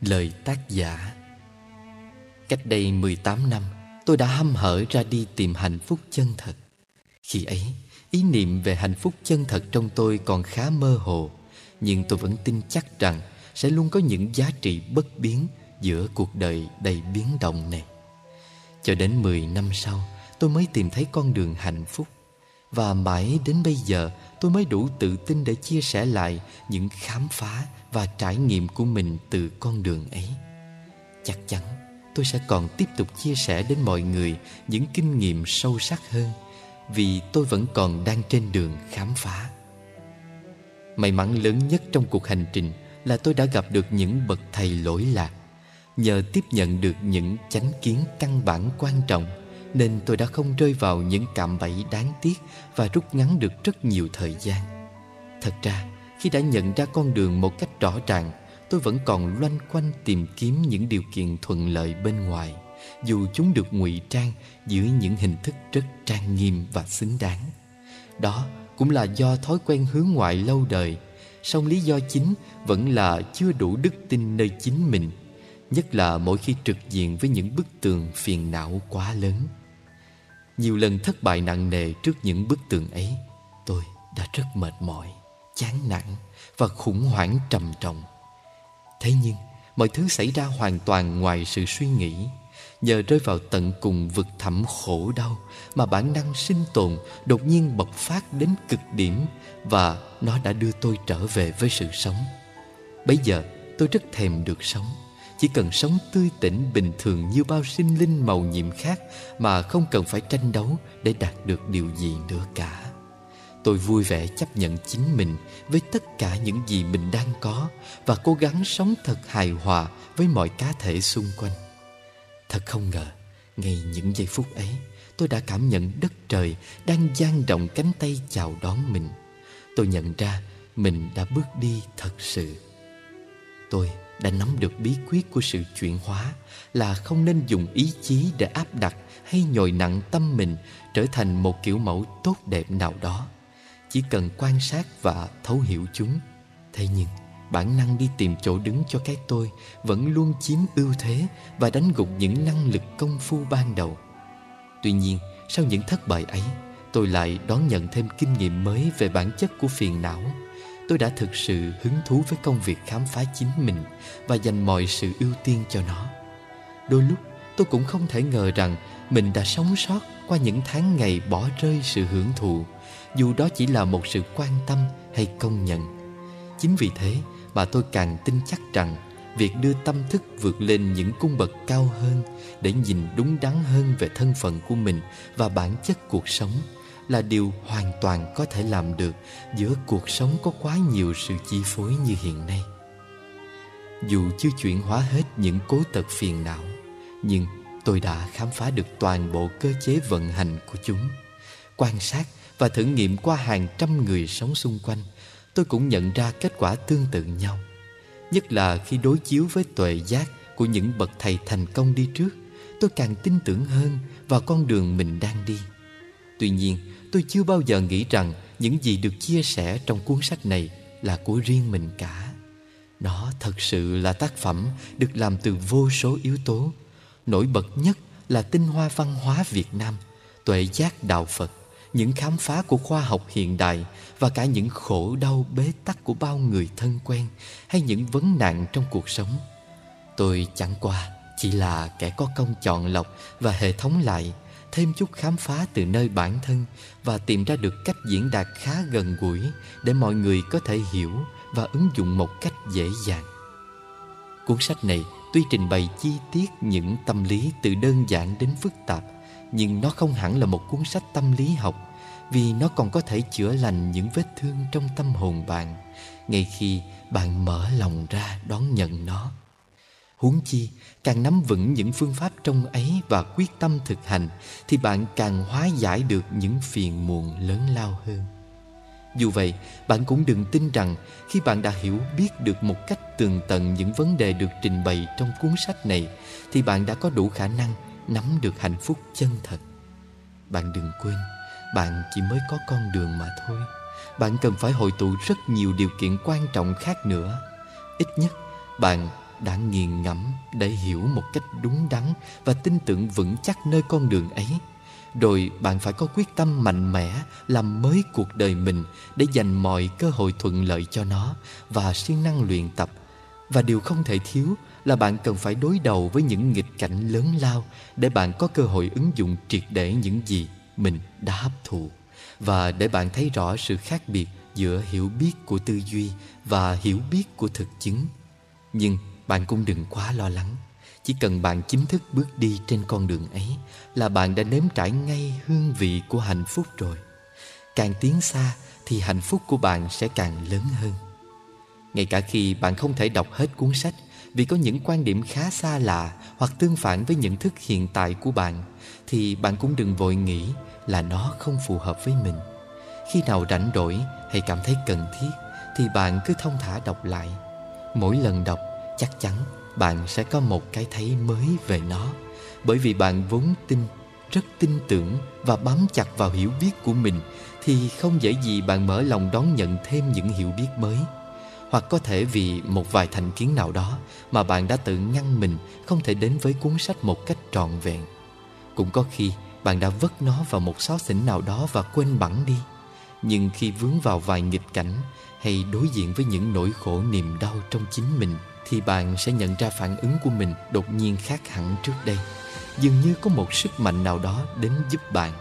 Lời tác giả. Cách đây 18 năm, Tôi đã hâm hở ra đi tìm hạnh phúc chân thật. Khi ấy, Ý niệm về hạnh phúc chân thật trong tôi còn khá mơ hồ, Nhưng tôi vẫn tin chắc rằng Sẽ luôn có những giá trị bất biến Giữa cuộc đời đầy biến động này. Cho đến 10 năm sau, Tôi mới tìm thấy con đường hạnh phúc. Và mãi đến bây giờ, Tôi mới đủ tự tin để chia sẻ lại Những khám phá và trải nghiệm của mình từ con đường ấy. Chắc chắn, tôi sẽ còn tiếp tục chia sẻ đến mọi người Những kinh nghiệm sâu sắc hơn, Vì tôi vẫn còn đang trên đường khám phá. May mắn lớn nhất trong cuộc hành trình Là tôi đã gặp được những bậc thầy lỗi lạc, Nhờ tiếp nhận được những chánh kiến căn bản quan trọng nên tôi đã không rơi vào những cạm bẫy đáng tiếc Và rút ngắn được rất nhiều thời gian. Thật ra, khi đã nhận ra con đường một cách rõ ràng, Tôi vẫn còn loanh quanh tìm kiếm những điều kiện thuận lợi bên ngoài, Dù chúng được ngụy trang dưới những hình thức rất trang nghiêm và xứng đáng. Đó cũng là do thói quen hướng ngoại lâu đời, song lý do chính vẫn là chưa đủ đức tin nơi chính mình, Nhất là mỗi khi trực diện với những bức tường phiền não quá lớn. Nhiều lần thất bại nặng nề trước những bức tường ấy Tôi đã rất mệt mỏi, chán nản và khủng hoảng trầm trọng. Thế nhưng mọi thứ xảy ra hoàn toàn ngoài sự suy nghĩ. Nhờ rơi vào tận cùng vực thẳm khổ đau Mà bản năng sinh tồn đột nhiên bộc phát đến cực điểm Và nó đã đưa tôi trở về với sự sống. Bây giờ tôi rất thèm được sống chỉ cần sống tươi tỉnh bình thường như bao sinh linh màu nhiệm khác Mà không cần phải tranh đấu để đạt được điều gì nữa cả. Tôi vui vẻ chấp nhận chính mình với tất cả những gì mình đang có Và cố gắng sống thật hài hòa với mọi cá thể xung quanh. Thật không ngờ, ngay những giây phút ấy Tôi đã cảm nhận đất trời đang dang rộng cánh tay chào đón mình. Tôi nhận ra mình đã bước đi thật sự. Tôi đã nắm được bí quyết của sự chuyển hóa là không nên dùng ý chí để áp đặt hay nhồi nặng tâm mình trở thành một kiểu mẫu tốt đẹp nào đó. Chỉ cần quan sát và thấu hiểu chúng. Thế nhưng, bản năng đi tìm chỗ đứng cho cái tôi vẫn luôn chiếm ưu thế và đánh gục những năng lực công phu ban đầu. Tuy nhiên, sau những thất bại ấy, tôi lại đón nhận thêm kinh nghiệm mới về bản chất của phiền não tôi đã thực sự hứng thú với công việc khám phá chính mình và dành mọi sự ưu tiên cho nó. Đôi lúc tôi cũng không thể ngờ rằng mình đã sống sót qua những tháng ngày bỏ rơi sự hưởng thụ, dù đó chỉ là một sự quan tâm hay công nhận. Chính vì thế mà tôi càng tin chắc rằng việc đưa tâm thức vượt lên những cung bậc cao hơn để nhìn đúng đắn hơn về thân phận của mình và bản chất cuộc sống là điều hoàn toàn có thể làm được giữa cuộc sống có quá nhiều sự chi phối như hiện nay. Dù chưa chuyển hóa hết những cố tật phiền não, nhưng tôi đã khám phá được toàn bộ cơ chế vận hành của chúng. Quan sát và thử nghiệm qua hàng trăm người sống xung quanh, tôi cũng nhận ra kết quả tương tự nhau. Nhất là khi đối chiếu với tuệ giác của những bậc thầy thành công đi trước, tôi càng tin tưởng hơn vào con đường mình đang đi. Tuy nhiên, tôi chưa bao giờ nghĩ rằng những gì được chia sẻ trong cuốn sách này là của riêng mình cả. Nó thật sự là tác phẩm được làm từ vô số yếu tố. Nổi bật nhất là tinh hoa văn hóa Việt Nam, tuệ giác đạo Phật, những khám phá của khoa học hiện đại và cả những khổ đau bế tắc của bao người thân quen hay những vấn nạn trong cuộc sống. Tôi chẳng qua chỉ là kẻ có công chọn lọc và hệ thống lại thêm chút khám phá từ nơi bản thân và tìm ra được cách diễn đạt khá gần gũi để mọi người có thể hiểu và ứng dụng một cách dễ dàng. Cuốn sách này tuy trình bày chi tiết những tâm lý từ đơn giản đến phức tạp, nhưng nó không hẳn là một cuốn sách tâm lý học vì nó còn có thể chữa lành những vết thương trong tâm hồn bạn ngay khi bạn mở lòng ra đón nhận nó. Huống chi, càng nắm vững những phương pháp trong ấy và quyết tâm thực hành thì bạn càng hóa giải được những phiền muộn lớn lao hơn. Dù vậy, bạn cũng đừng tin rằng khi bạn đã hiểu biết được một cách tường tận những vấn đề được trình bày trong cuốn sách này thì bạn đã có đủ khả năng nắm được hạnh phúc chân thật. Bạn đừng quên, bạn chỉ mới có con đường mà thôi. Bạn cần phải hội tụ rất nhiều điều kiện quan trọng khác nữa. Ít nhất, bạn đã nghiền ngẫm để hiểu một cách đúng đắn và tin tưởng vững chắc nơi con đường ấy. Rồi bạn phải có quyết tâm mạnh mẽ làm mới cuộc đời mình để dành mọi cơ hội thuận lợi cho nó và siêng năng luyện tập. Và điều không thể thiếu là bạn cần phải đối đầu với những nghịch cảnh lớn lao để bạn có cơ hội ứng dụng triệt để những gì mình đã hấp thụ. Và để bạn thấy rõ sự khác biệt giữa hiểu biết của tư duy và hiểu biết của thực chứng. Nhưng bạn cũng đừng quá lo lắng. Chỉ cần bạn chính thức bước đi trên con đường ấy là bạn đã nếm trải ngay hương vị của hạnh phúc rồi. Càng tiến xa thì hạnh phúc của bạn sẽ càng lớn hơn. Ngay cả khi bạn không thể đọc hết cuốn sách vì có những quan điểm khá xa lạ hoặc tương phản với nhận thức hiện tại của bạn, thì bạn cũng đừng vội nghĩ là nó không phù hợp với mình. Khi nào rảnh rỗi hay cảm thấy cần thiết thì bạn cứ thông thả đọc lại. Mỗi lần đọc chắc chắn bạn sẽ có một cái thấy mới về nó. Bởi vì bạn vốn tin, rất tin tưởng và bám chặt vào hiểu biết của mình, thì không dễ gì bạn mở lòng đón nhận thêm những hiểu biết mới. Hoặc có thể vì một vài thành kiến nào đó mà bạn đã tự ngăn mình không thể đến với cuốn sách một cách trọn vẹn. Cũng có khi bạn đã vất nó vào một xó xỉnh nào đó và quên bẵng đi. Nhưng khi vướng vào vài nghịch cảnh hay đối diện với những nỗi khổ niềm đau trong chính mình thì bạn sẽ nhận ra phản ứng của mình đột nhiên khác hẳn trước đây. Dường như có một sức mạnh nào đó đến giúp bạn.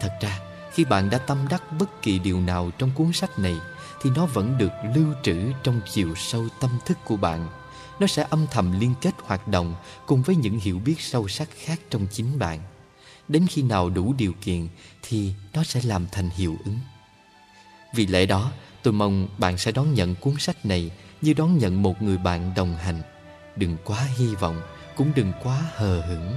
Thật ra, khi bạn đã tâm đắc bất kỳ điều nào trong cuốn sách này, thì nó vẫn được lưu trữ trong chiều sâu tâm thức của bạn. Nó sẽ âm thầm liên kết hoạt động cùng với những hiểu biết sâu sắc khác trong chính bạn. Đến khi nào đủ điều kiện, thì nó sẽ làm thành hiệu ứng. Vì lẽ đó, tôi mong bạn sẽ đón nhận cuốn sách này như đón nhận một người bạn đồng hành. Đừng quá hy vọng, cũng đừng quá hờ hững.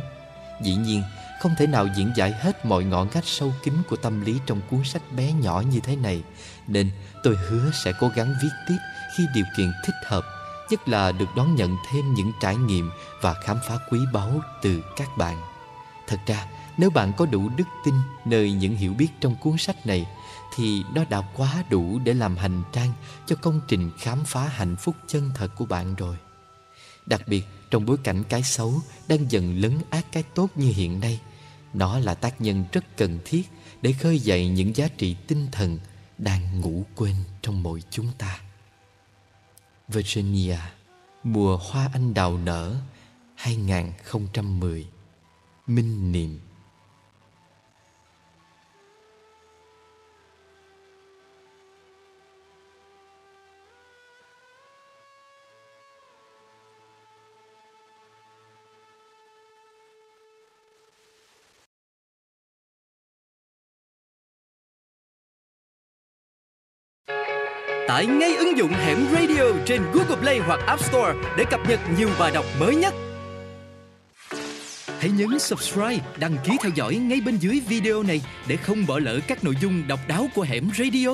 Dĩ nhiên, không thể nào diễn giải hết mọi ngõ ngách sâu kín của tâm lý trong cuốn sách bé nhỏ như thế này. Nên tôi hứa sẽ cố gắng viết tiếp khi điều kiện thích hợp, nhất là được đón nhận thêm những trải nghiệm và khám phá quý báu từ các bạn. Thật ra, nếu bạn có đủ đức tin nơi những hiểu biết trong cuốn sách này thì nó đã quá đủ để làm hành trang cho công trình khám phá hạnh phúc chân thật của bạn rồi. Đặc biệt trong bối cảnh cái xấu đang dần lấn át cái tốt như hiện nay, nó là tác nhân rất cần thiết để khơi dậy những giá trị tinh thần đang ngủ quên trong mỗi chúng ta. Virginia, mùa hoa anh đào nở 2010 Minh Niệm Tải ngay ứng dụng Hẻm Radio trên Google Play hoặc App Store để cập nhật nhiều bài đọc mới nhất. Hãy nhấn subscribe, đăng ký theo dõi ngay bên dưới video này để không bỏ lỡ các nội dung độc đáo của Hẻm Radio.